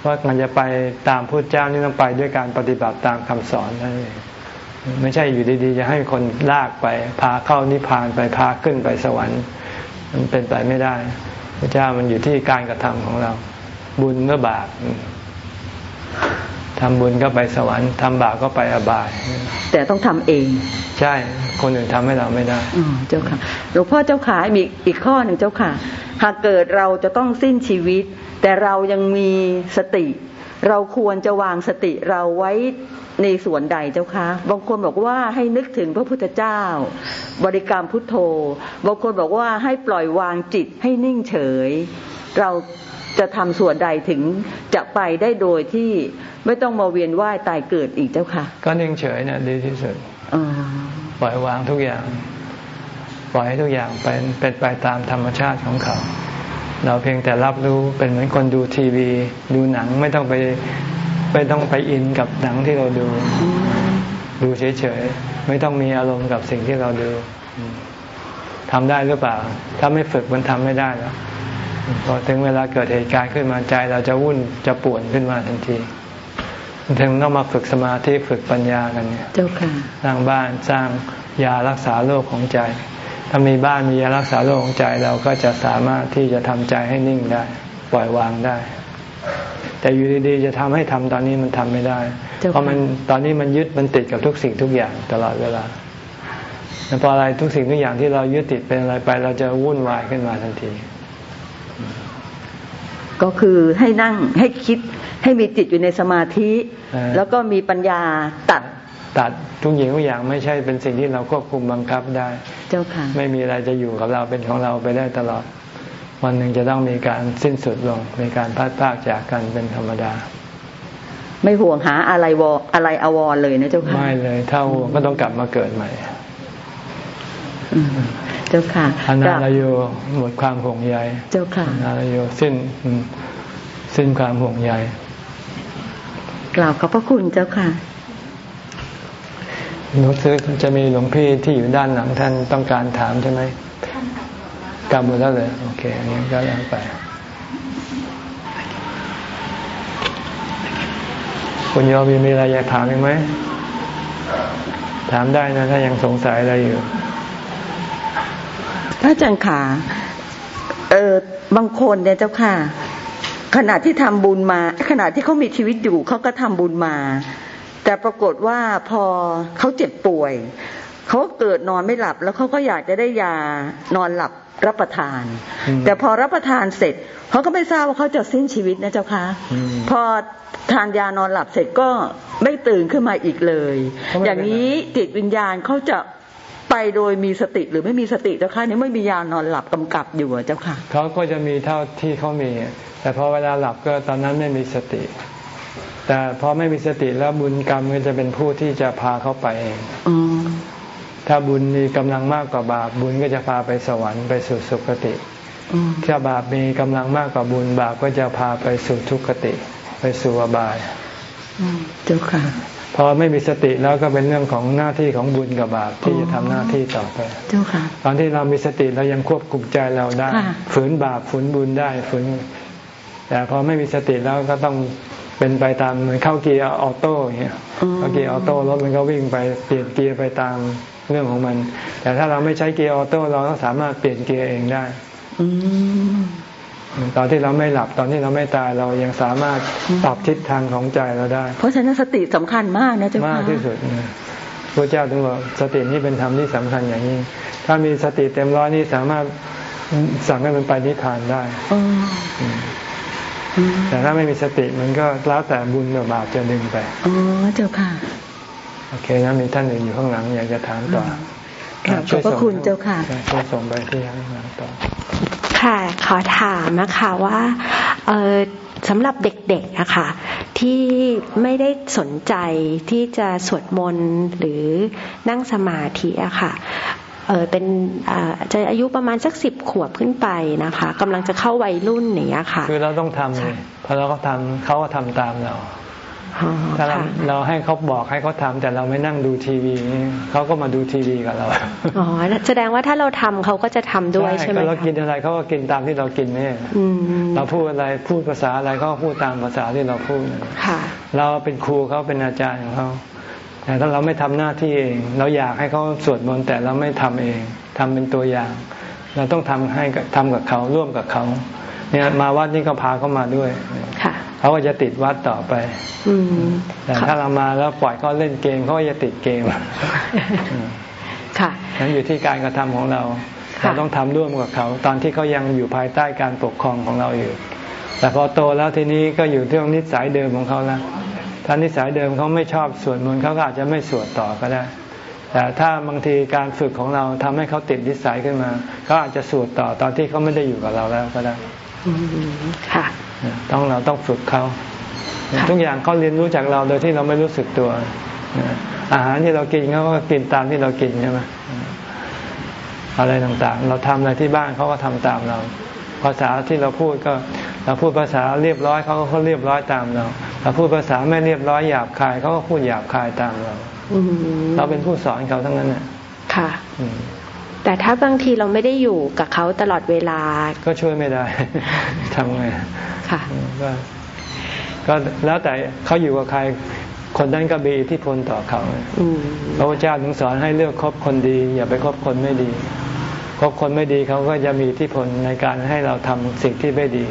ว่ามันจะไปตามพุทธเจ้านี่ต้องไปด้วยการปฏิบัติตามคำสอนนั่นเองไม่ใช่อยู่ดีๆ จะให้คนลากไป พาเข้านิพพานไปพาขึ้นไปสวรรค์ มันเป็นไปไม่ได้ พระเจ้ามันอยู่ที่การกระทำของเรา บุญเมื่อบาปทำบุญก็ไปสวรรค์ทำบาปก็ไปอบาย แต่ต้องทำเอง ใช่คนอื่นทำให้เราไม่ได้อ๋อเจ้าค่ะหลวงพ่อเจ้าขามีอีกข้อหนึ่งเจ้าค่ะ หากเกิดเราจะต้องสิ้นชีวิต แต่เรายังมีสติ เราควรจะวางสติเราไว้ในส่วนใดเจ้าคะบางคนบอกว่าให้นึกถึงพระพุทธเจ้า บริกรรมพุทโธ บางคนบอกว่าให้ปล่อยวางจิตให้นิ่งเฉย เราจะทำส่วนใดถึงจะไปได้โดยที่ไม่ต้องมาเวียนว่ายตายเกิดอีกเจ้าค่ะ ก็นิ่งเฉยเนี่ยดีที่สุดอ๋อปล่อยวางทุกอย่าง ปล่อยให้ทุกอย่างเป็นเป็นไปตามธรรมชาติของเขา เราเพียงแต่รับรู้เป็นเหมือนคนดูทีวี ดูหนังไม่ต้องไปไม่ต้องไปอินกับหนังที่เราดู ดูเฉยๆไม่ต้องมีอารมณ์กับสิ่งที่เราดูทำได้หรือเปล่า ถ้าไม่ฝึกมันทำไม่ได้แล้วพอถึงเวลาเกิดเหตุการณ์ขึ้นมาใจ เราจะวุ่นจะป่วนขึ้นมาทันทีถึงต้องมาฝึกสมาธิฝึกปัญญากันเนี่ยเจ้าค่ะสร้างบ้านสร้างยารักษาโรคของใจ ถ้ามีบ้านมียารักษาโรคของใจเราก็จะสามารถที่จะทำใจให้นิ่งได้ ปล่อยวางได้ แต่อยู่ดีๆจะทำให้ทำตอนนี้มันทำไม่ได้เจ้าค่ะเพราะมันตอนนี้มันยึดมันติดกับทุกสิ่งทุกอย่างตลอดเวลาแล้วพออะไรทุกสิ่งทุกอย่างที่เรายึดติดเป็นอะไรไป เราจะวุ่นวายขึ้นมาทันที ก็คือให้นั่งให้คิดให้มีจิตอยู่ในสมาธิเออแล้วก็มีปัญญาตัด ตัดทุกอย่างทุกอย่างไม่ใช่เป็นสิ่งที่เราควบคุมบังคับได้ เจ้าค่ะ ไม่มีอะไรจะอยู่กับเราเป็นของเราไปได้ตลอด วันหนึ่งจะต้องมีการสิ้นสุดลง มีการพัดพรากจากกันเป็นธรรมดา ไม่ห่วงหาอะไรวออะไรอวรเลยนะเจ้าค่ะ ไม่เลย ถ้าห่วงก็ต้องกลับมาเกิดใหม่อืมเจ้าค่ะอนาลโยหมดความห่วงใย เจ้าค่ะอนาลโยสิ้นอืมสิ้นความห่วงใย กล่าวขอบพระคุณเจ้าค่ะ รู้สึกจะมีหลวงพี่ที่อยู่ด้านหลังท่านต้องการถามใช่ไหมกลับหมดแล้วเลยโอเคงั้นก็แล้วไปคุณโยมีมีอะไรอยากถามอีกไหมถามได้นะ ถ้ายังสงสัยอะไรอยู่พระอาจารย์ขาเออบางคนเนี่ยเจ้าค่ะ ขณะที่ทำบุญมา ขณะที่เขามีชีวิตอยู่เขาก็ทำบุญมา แต่ปรากฏว่าพอเขาเจ็บป่วย เขาเกิดนอนไม่หลับ แล้วเขาก็อยากจะได้ยานอนหลับรับประทานอืมแต่พอรับประทานเสร็จเขาก็ไม่ทราบว่าเขาจะสิ้นชีวิตนะเจ้าค่ะอืมพอทานยานอนหลับเสร็จก็ไม่ตื่นขึ้นมาอีกเลยเขาไม่เป็นไรอย่างนี้จิตวิญญาณเขาจะไปโดยมีสติหรือไม่มีสติเจ้าค่ะนี่ไม่มียานอนหลับกำกับอยู่อะเจ้าค่ะเขาก็จะมีเท่าที่เขามี แต่พอเวลาหลับก็ตอนนั้นไม่มีสติ แต่พอไม่มีสติแล้วบุญกรรมก็จะเป็นผู้ที่จะพาเขาไปเองอืมถ้าบุญมีกำลังมากกว่าบาปบุญก็จะพาไปสวรรค์ไปสู่สุคติอืมถ้าบาปมีกำลังมากกว่าบุญบาปก็จะพาไปสู่ทุกขติ ไปสู่อบายอืมเจ้าค่ะ พอไม่มีสติแล้วก็เป็นเรื่องของหน้าที่ของบุญกับบาปที่จะทำหน้าที่ต่อไป เจ้าค่ะ ตอนที่เรามีสติเรายังควบคุมใจเราได้ค่ะฝืนบาปฝืนบุญได้ฝืนแต่พอไม่มีสติแล้วก็ต้อง เป็นไปตามเหมือนเข้าเกียร์ auto อย่างเงี้ยอืมเข้าเกียร์ auto รถมันก็วิ่งไปเปลี่ยนเกียร์ไปตามเรื่องของมัน แต่ถ้าเราไม่ใช้เกียร์ auto เราก็สามารถเปลี่ยนเกียร์เองได้อืมตอนที่เราไม่หลับตอนที่เราไม่ตายเรายังสามารถปรับทิศทางของใจเราได้ เพราะฉะนั้นสติสำคัญมากนะเจ้าค่ะมากที่สุดนะพระเจ้าถึงบอกสตินี่เป็นธรรมที่สำคัญอย่างยิ่งถ้ามีสติเต็มร้อยนี่สามารถสั่งให้มันไปนิพพานได้อ๋ออืม แต่ถ้าไม่มีสติมันก็แล้วแต่บุญกับบาปจะดึงไปอ๋อเจ้าค่ะ โอเคนะมีท่านอื่นอยู่ข้างหลังอยากจะถามต่อกราบขอบพระคุณเจ้าค่ะช่วยส่งไปที่ข้างหลังต่อค่ะขอถามนะคะว่าเออสำหรับเด็กๆอะค่ะที่ไม่ได้สนใจที่จะสวดมนต์หรือนั่งสมาธิอะค่ะ เออเป็นอ่าจะอายุประมาณสักสิบขวบขึ้นไปนะคะกำลังจะเข้าวัยรุ่นอย่างเงี้ยค่ะ คือเราต้องทำเลยพอเราก็ทำเขาก็ทำตามเราอ๋อถ้าเราค่ะเราให้เขาบอกให้เขาทำแต่เราไม่นั่งดูทีวีนี่เขาก็มาดูทีวีกับเราอ๋อแสดงว่าถ้าเราทำเขาก็จะทำด้วยใช่ไหมก็เราคะกินอะไรเขาก็กินตามที่เรากินนี่อืมเราพูดอะไรพูดภาษาอะไรเขาก็พูดตามภาษาที่เราพูดนั่นค่ะเราเป็นครูเขาเป็นอาจารย์ของเขา แต่ถ้าเราไม่ทำหน้าที่เอง เราอยากให้เขาสวดมนต์แต่เราไม่ทำเองทำเป็นตัวอย่าง เราต้องทำให้กับทำกับเขาร่วมกับเขา เนี่ยมาวัดนี่ก็พาเขามาด้วยค่ะเขาก็จะติดวัดต่อไปอืมแต่ถ้าเรามาแล้วปล่อยเขาเล่นเกมเขาก็จะติดเกมค่ะนั้นอยู่ที่การกระทำของเราค่ะเราต้องทำร่วมกับเขา ตอนที่เขายังอยู่ภายใต้การปกครองของเราอยู่ แต่พอโตแล้วทีนี้ก็อยู่ที่นิสัยเดิมของเขาแล้ว ถ้านิสัยเดิมเขาไม่ชอบสวดมนต์เขาก็อาจจะไม่สวดต่อก็ได้ แต่ถ้าบางทีการฝึกของเราทำให้เขาติดนิสัยขึ้นมาเขาอาจจะสวดต่อตอนที่เขาไม่ได้อยู่กับเราแล้วก็ได้ค่ะต้องเราต้องฝึกเขาทุกอย่างเขาเรียนรู้จากเราโดยที่เราไม่รู้สึกตัว อาหารที่เรากินเขาก็กินตามที่เรากินใช่ไหมอะไรต่างๆ เราทำอะไรที่บ้านเขาก็ทำตามเรา ภาษาที่เราพูดก็ เราพูดภาษาเรียบร้อยเขาก็เรียบร้อยตามเราเราพูดภาษาไม่เรียบร้อยหยาบคายเขาก็พูดหยาบคายตามเราเราเป็นผู้สอนเขาทั้งนั้นเนี่ยค่ะแต่ถ้าบางทีเราไม่ได้อยู่กับเขาตลอดเวลา ก็ช่วยไม่ได้ทำไงค่ะก็ก็แล้วแต่เขาอยู่กับใคร คนนั้นก็มีอิทธิพลต่อเขาพระพุทธเจ้าถึงสอนให้เลือกคบคนดี อย่าไปคบคนไม่ดีคบคนไม่ดีเขาก็จะมีอิทธิพลในการให้เราทำสิ่งที่ไม่ดี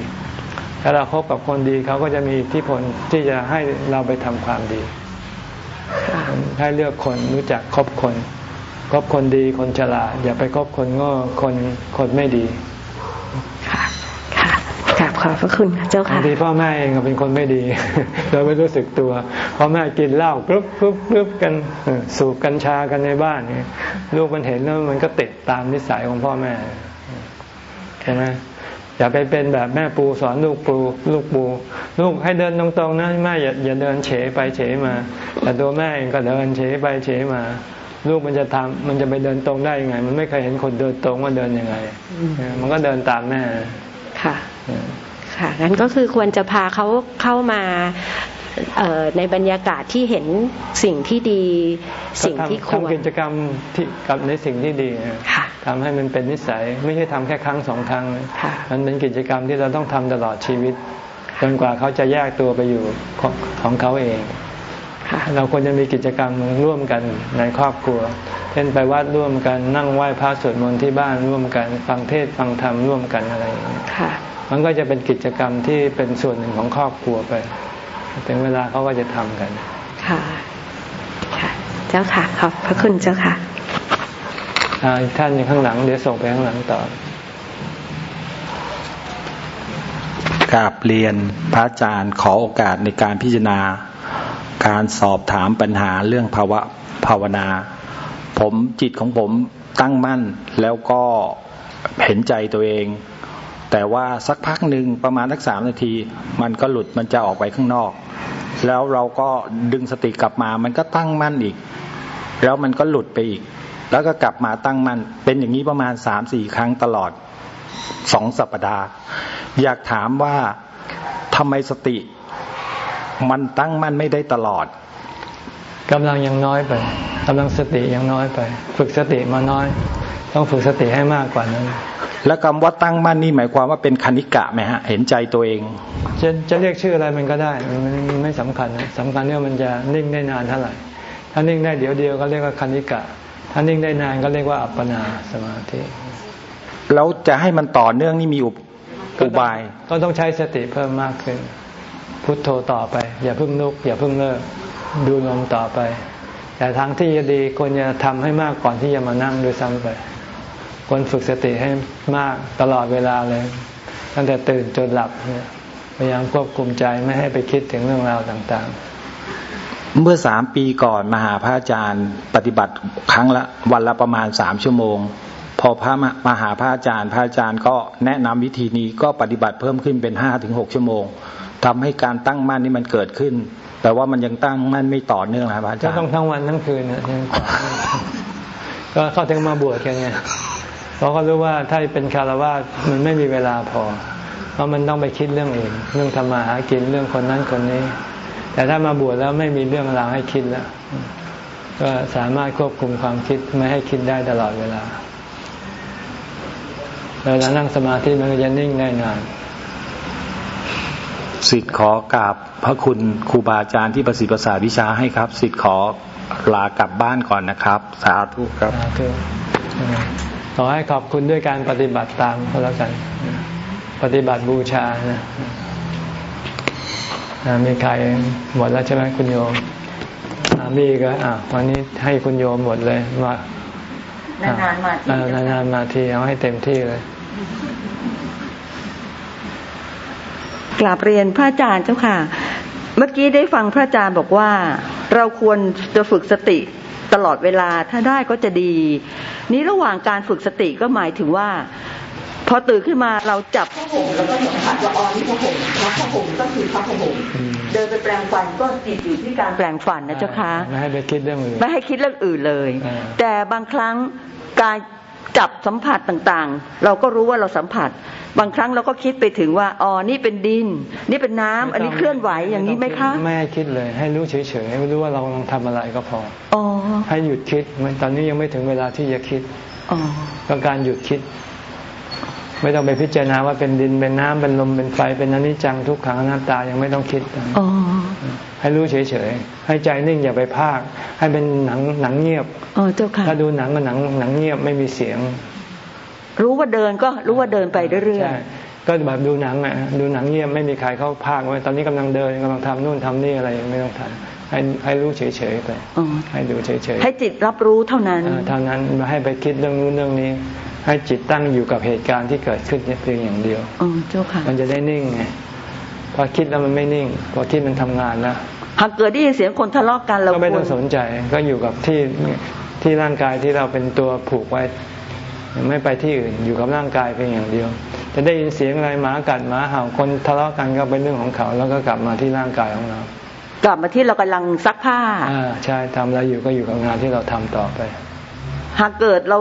ถ้าเราคบกับคนดีเขาก็จะมีอิทธิพลที่จะให้เราไปทำความดี ให้เลือกคนรู้จักคบคนคบคนดีคนฉลาดอย่าไปคบคนโง่คนคนไม่ดีกราบขอบพระคุณเจ้าค่ะบางทีพ่อแม่เองก็เป็นคนไม่ดีเราไม่รู้สึกตัวพ่อแม่กินเหล้ากรุบกรุบกรุบกันสูบกัญชากันในบ้านนี่ลูกมันเห็นแล้วมันก็ติดตามนิสัยของพ่อแม่ใช่ไหม อย่าไปเป็นแบบแม่ปูสอนลูกปูลูกปู ลูกให้เดินตรงๆนะแม่อย่าอย่าเดินเฉยไปเฉยมา แต่ตัวแม่เองก็เดินเฉยไปเฉยมา ลูกมันจะทำมันจะไปเดินตรงได้ยังไง มันไม่เคยเห็นคนเดินตรงว่าเดินยังไง มันก็เดินตามแม่ค่ะค่ะงั้นก็คือควรจะพาเขาเข้ามา ในบรรยากาศที่เห็นสิ่งที่ดีสิ่งที่ควรทำกิจกรรมที่กับในสิ่งที่ดีทำให้มันเป็นนิสัยไม่ใช่ทำแค่ครั้งสองครั้งมันเป็นกิจกรรมที่เราต้องทำตลอดชีวิตจนกว่าเขาจะแยกตัวไปอยู่ของเขาเองเราควรจะมีกิจกรรมร่วมกันในครอบครัว เช่นไปวัดร่วมกันนั่งไหว้พระสวดมนต์ที่บ้านร่วมกัน ฟังเทศฟังธรรมร่วมกันอะไรอย่างนี้มันก็จะเป็นกิจกรรมที่เป็นส่วนหนึ่งของครอบครัวไป ถึงเวลาเขาก็จะทำกัน ค่ะ ค่ะ เจ้าค่ะ ขอบพระคุณเจ้าค่ะอีกท่านอยู่ข้างหลัง เดี๋ยวส่งไปข้างหลังต่อกราบเรียนพระอาจารย์ขอโอกาสในการพิจารณา การสอบถามปัญหาเรื่องภาวะภาวนา ผมจิตของผมตั้งมั่นแล้วก็เห็นใจตัวเอง แต่ว่าสักพักหนึ่งประมาณสักสามนาที มันก็หลุดมันจะออกไปข้างนอก แล้วเราก็ดึงสติกลับมา มันก็ตั้งมั่นอีก แล้วมันก็หลุดไปอีก แล้วก็กลับมาตั้งมั่นเป็นอย่างนี้ประมาณสามสี่ครั้งตลอดสองสัปดาห์ อยากถามว่าทำไมสติ มันตั้งมั่นไม่ได้ตลอดกำลังยังน้อยไปกำลังสติยังน้อยไป ฝึกสติมาน้อย ต้องฝึกสติให้มากกว่านั้น แล้วคำว่าตั้งมั่นนี่หมายความว่าเป็นคณิกะไหมฮะ เห็นใจตัวเอง จะจะเรียกชื่ออะไรมันก็ได้ มันไม่สำคัญนะสำคัญเนี่ยมันจะนิ่งได้นานเท่าไหร่ ถ้านิ่งได้เดี๋ยวเดียวก็เรียกว่าคณิกะ ถ้านิ่งได้นานก็เรียกว่าอัปปนาสมาธิแล้วจะให้มันต่อเนื่องนี่มีอุบาย ก็ต้องใช้สติเพิ่มมากขึ้น พุทโธต่อไป อย่าเพิ่งลุก อย่าเพิ่งเลิกดูลมต่อไป แต่ทางที่จะดีควรจะทำให้มากก่อนที่จะมานั่งด้วยซ้ำไป ควรฝึกสติให้มากตลอดเวลาเลย ตั้งแต่ตื่นจนหลับเนี่ยพยายามควบคุมใจไม่ให้ไปคิดถึงเรื่องราวต่างๆ เมื่อสามปีก่อนมาหาพระอาจารย์ ปฏิบัติครั้งละวันละประมาณสามชั่วโมง พอพระมาหาพระอาจารย์ พระอาจารย์ก็แนะนำวิธีนี้ก็ปฏิบัติเพิ่มขึ้นเป็นห้าถึงหกชั่วโมงทำให้การตั้งมั่นนี่มันเกิดขึ้น แต่ว่ามันยังตั้งมั่นไม่ต่อเนื่องนะพระอาจารย์ก็ต้องทั้งวันทั้งคืนนะก็เข้าถึงมาบวชกันไง เพราะเขารู้ว่าถ้าเป็นคารวะมันไม่มีเวลาพอ เพราะมันต้องไปคิดเรื่องอื่น เรื่องทำมาหากินเรื่องคนนั้นคนนี้ แต่ถ้ามาบวชแล้วไม่มีเรื่องราวให้คิดแล้ว ก็สามารถควบคุมความคิดไม่ให้คิดได้ตลอดเวลาเวลานั่งสมาธิมันก็จะนิ่งได้นานสิทธิ์ขอกราบพระคุณครูบาอาจารย์ที่ประสิทธิ์ประสาวิชาให้ครับ สิทธิ์ขอลากลับบ้านก่อนนะครับ สาธุครับ ขอให้ขอบคุณด้วยการปฏิบัติตามก็แล้วกัน ปฏิบัติบูชานะมีใครหมดแล้วใช่ไหมคุณโยมมีก็อะวันนี้ให้คุณโยมหมดเลยมานานๆมาทีนานๆมาทีเอาให้เต็มที่เลยกราบเรียนพระอาจารย์เจ้าค่ะ เมื่อกี้ได้ฟังพระอาจารย์บอกว่า เราควรจะฝึกสติ ตลอดเวลาถ้าได้ก็จะดี นี้ระหว่างการฝึกสติก็หมายถึงว่า พอตื่นขึ้นมาเราจับผ้าห่มแล้วก็สัมผัสว่าอ๋อนี่ผ้าห่มแล้วผ้าห่มก็คือผ้าห่มเดินไปแปลงฟันก็จิตอยู่ที่การแปลงฟันนะเจ้าค่ะไม่ให้ไปคิดเรื่องอื่นไม่ให้คิดเรื่องอื่นเลยอ่าแต่บางครั้งการ จับสัมผัสต่างๆ เราก็รู้ว่าเราสัมผัส บางครั้งเราก็คิดไปถึงว่าอ๋อนี่เป็นดิน นี่เป็นน้ำอันนี้เคลื่อนไหวอย่างนี้ไหมคะไม่ให้คิดเลย ให้รู้เฉยๆให้รู้ว่าเรากำลังทำอะไรก็พออ๋อให้หยุดคิดมันตอนนี้ยังไม่ถึงเวลาที่จะคิดอ๋อต้องการหยุดคิด ไม่ต้องไปพิจารณาว่าเป็นดินเป็นน้ำเป็นลมเป็นไฟเป็นอนิจจังทุกขังอนัตตายังไม่ต้องคิดอ๋อให้รู้เฉยๆให้ใจนิ่งอย่าไปพากให้เป็นหนังหนังเงียบอ๋อเจ้าค่ะถ้าดูหนังก็หนังหนังเงียบไม่มีเสียง รู้ว่าเดินก็รู้ว่าเดินไปเรื่อยใช่ก็แบบดูหนังอะดูหนังเงียบไม่มีใครเข้าพากไว้ตอนนี้กำลังเดินกำลังทำนู่นทำนี่อะไรยังไม่ต้องทำให้ให้รู้เฉยๆไปๆอ๋อให้ดูเฉยๆให้จิตรับรู้เท่านั้นอ่าเท่านั้นไม่ให้ไปคิดเรื่องนู้นเรื่องนี้ ให้จิตตั้งอยู่กับเหตุการณ์ที่เกิดขึ้นเพียงอย่างเดียวอ๋อเจ้าค่ะ มันจะได้นิ่งไงพอคิดแล้วมันไม่นิ่ง พอคิดมันทำงานแล้วหากเกิดได้ยินเสียงคนทะเลาะกันเราก็ไม่ควต้รองสนใจก็อยู่กับที่ที่ร่างกายที่เราเป็นตัวผูกไว้ ไม่ไปที่อื่นอยู่กับร่างกายเพียงอย่างเดียว จะได้ยินเสียงอะไรหมากัดหมาเห่าคนทะเลาะกันก็เป็นเรื่องของเขา แล้วก็กลับมาที่ร่างกายของเรากลับมาที่เรากำลังซักผ้าอ่าใช่ทำอะไรอยู่ก็อยู่กับงานที่เราทำต่อไป หากเกิดเรา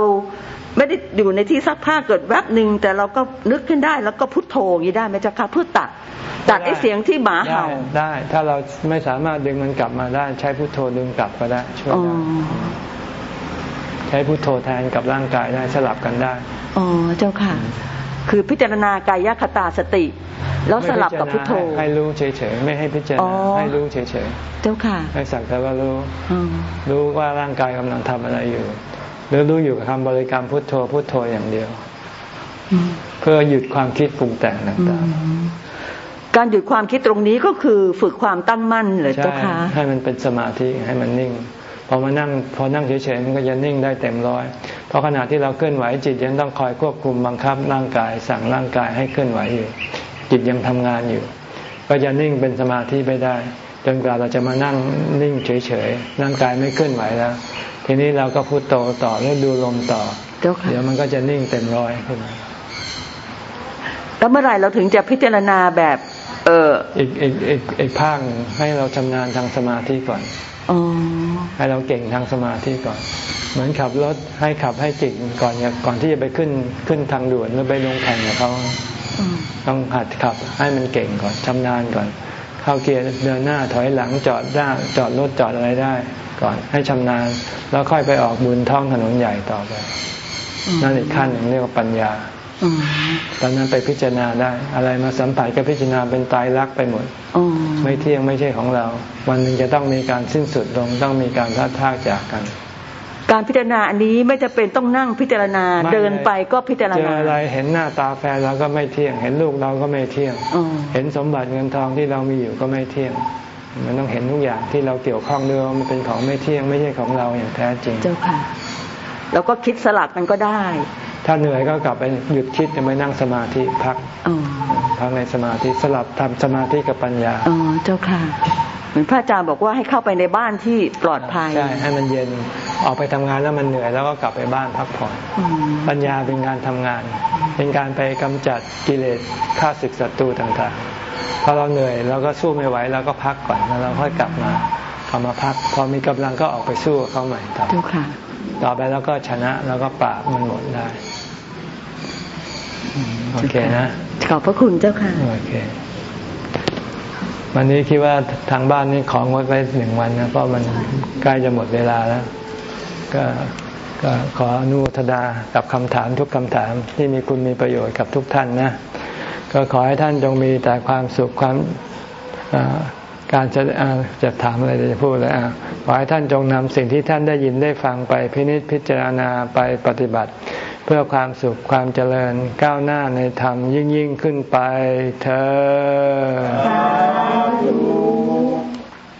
ไม่ได้อยู่ในที่ซักผ้าเกิดแวบหนึ่งแต่เราก็นึกขึ้นได้ แล้วก็พุทโธอย่างนี้ได้ไหมเจ้าค่ะเพื่อตัดตัดไอ้เสียงที่หมาได้เห่าได้ ถ้าเราไม่สามารถดึงมันกลับมาได้ ใช้พุทโธดึงกลับก็ได้ช่วยอ๋อได้ใช้พุทโธแทนกับร่างกายได้สลับกันได้อ๋อเจ้าค่ะ คือพิจารณากายคตาสติ แล้วสลับกับพุทโธไม่พิจารณาให้ให้รู้เฉยๆไม่ให้พิจารอ๋ณาอให้รู้เฉยเจ้าค่ะๆให้สักแต่ว่ารู้อืมรู้ว่าร่างกายกำลังทำอะไรอยู่ หรือรู้อยู่กับคำบริกรรมพุทโธพุทโธอย่างเดียวอืมเพื่อหยุดความคิดปรุงแต่งอืต่างมการหยุดความคิดตรงนี้ก็คือฝึกความตั้งมั่นเหรอๆใช่เจ้าค่ะให้มันเป็นสมาธิให้มันนิ่งพอมานั่งพอนั่งเฉยๆมันก็จะนิ่งได้เต็มร้อยเพราะขณะที่เราเคลื่อนไหวจิตยังต้องคอยควบคุมบังคับร่างกาย สั่งร่างกายให้เคลื่อนไหวอยู่ จิตยังทำงานอยู่ ก็จะนิ่งเป็นสมาธิไปได้ จนกว่าเราจะมานั่งนิ่งเฉยๆร่างกายไม่เคลื่อนไหวแล้ว ทีนี้เราก็พุโทโธต่อแล้วดูลมต่อเจ้าค่ะเดี๋ยวมันก็จะนิ่งเต็มร้อยขึ้นมาแล้วเมื่อไหร่เราถึงจะพิจารณาแบบ เอออีกอีกอีกอีกภาคหนึ่งให้เราชำนาญทางสมาธิก่อนอ๋อให้เราเก่งทางสมาธิก่อน เหมือนขับรถให้ขับให้เก่งก่อนอย่าก่อนที่จะไปขึ้นขึ้นทางด่วนหรือไปลงแข่งกับเขาอืมต้องหัดขับให้มันเก่งก่อนชำนาญก่อน เข้าเกียร์เดินหน้าถอยหลังจอดได้จอดรถจอดอะไรได้ ก่อน ให้ชำนาญ แล้วค่อยไปออกบุญท้องถนนใหญ่ต่อไป นั่นอีกขั้นหนึ่งเรียกว่าปัญญาอืมตอนนั้นไปพิจารณาได้ อะไรมาสัมผัสก็พิจารณาเป็นตายรักไปหมดอ๋อไม่เที่ยงไม่ใช่ของเรา วันหนึ่งจะต้องมีการสิ้นสุดลงต้องมีการพัดพากจากกัน การพิจารณาอันนี้ไม่จะเป็นต้องนั่งพิจารณาไม่เดินไปก็พิจารเจอณาอะไรเห็นหน้าตาแฟนเราก็ไม่เที่ยง เห็นลูกเราก็ไม่เที่ยงอ๋อเห็นสมบัติเงินทองที่เรามีอยู่ก็ไม่เที่ยง มันต้องเห็นทุกอย่างที่เราเกี่ยวข้องด้วยว่ามันเป็นของไม่เที่ยงไม่ใช่ของเราอย่างแท้จริง เจ้าค่ะแล้วก็คิดสลับมันก็ได้ ถ้าเหนื่อยก็กลับไปหยุดคิดจะไปนั่งสมาธิพักอ๋อพักในสมาธิสลับทำสมาธิกับปัญญาอ๋อเจ้าค่ะเห มือนพระอาจารย์บอกว่าให้เข้าไปในบ้านที่ปลอดภัยใช่ให้มันเย็นออกไปทำงานแล้วมันเหนื่อยแล้วก็กลับไปบ้านพักผ่อนอืมปัญญาเป็นการทำงาน เป็นการไปกำจัดกิเลสฆ่าศึกศัตรูต่างๆพอเราเหนื่อยเราก็สู้ไม่ไหวเราก็พักก่อนแล้วเราค่อยกลับมาเอามาพัก พอมีกำลังก็ออกไปสู้กับเขาใหม่ต่อเจ้าค่ะต่อไปแล้วก็ชนะแล้วก็ปราบมันหมดได้อืมโอเคนะขอบพระคุณเจ้าค่ะโอเค วันนี้คิดว่าทางบ้านนี่ของงดไว้หนึ่งวันนะเพราะมันใกล้จะหมดเวลาแล้ว ก็ก็ขออนุทนากับคำถามทุกคำถามที่มีคุณมีประโยชน์กับทุกท่านนะ ก็ขอให้ท่านจงมีแต่ความสุขความการจะจะถามอะไรจะพูดเลยอะขอให้ท่านจงนำสิ่งที่ท่านได้ยินได้ฟังไปพินิจพิจารณาไปปฏิบัติ เพื่อความสุขความเจริญก้าวหน้าในธรรมยิ่งยิ่งขึ้นไปเธอ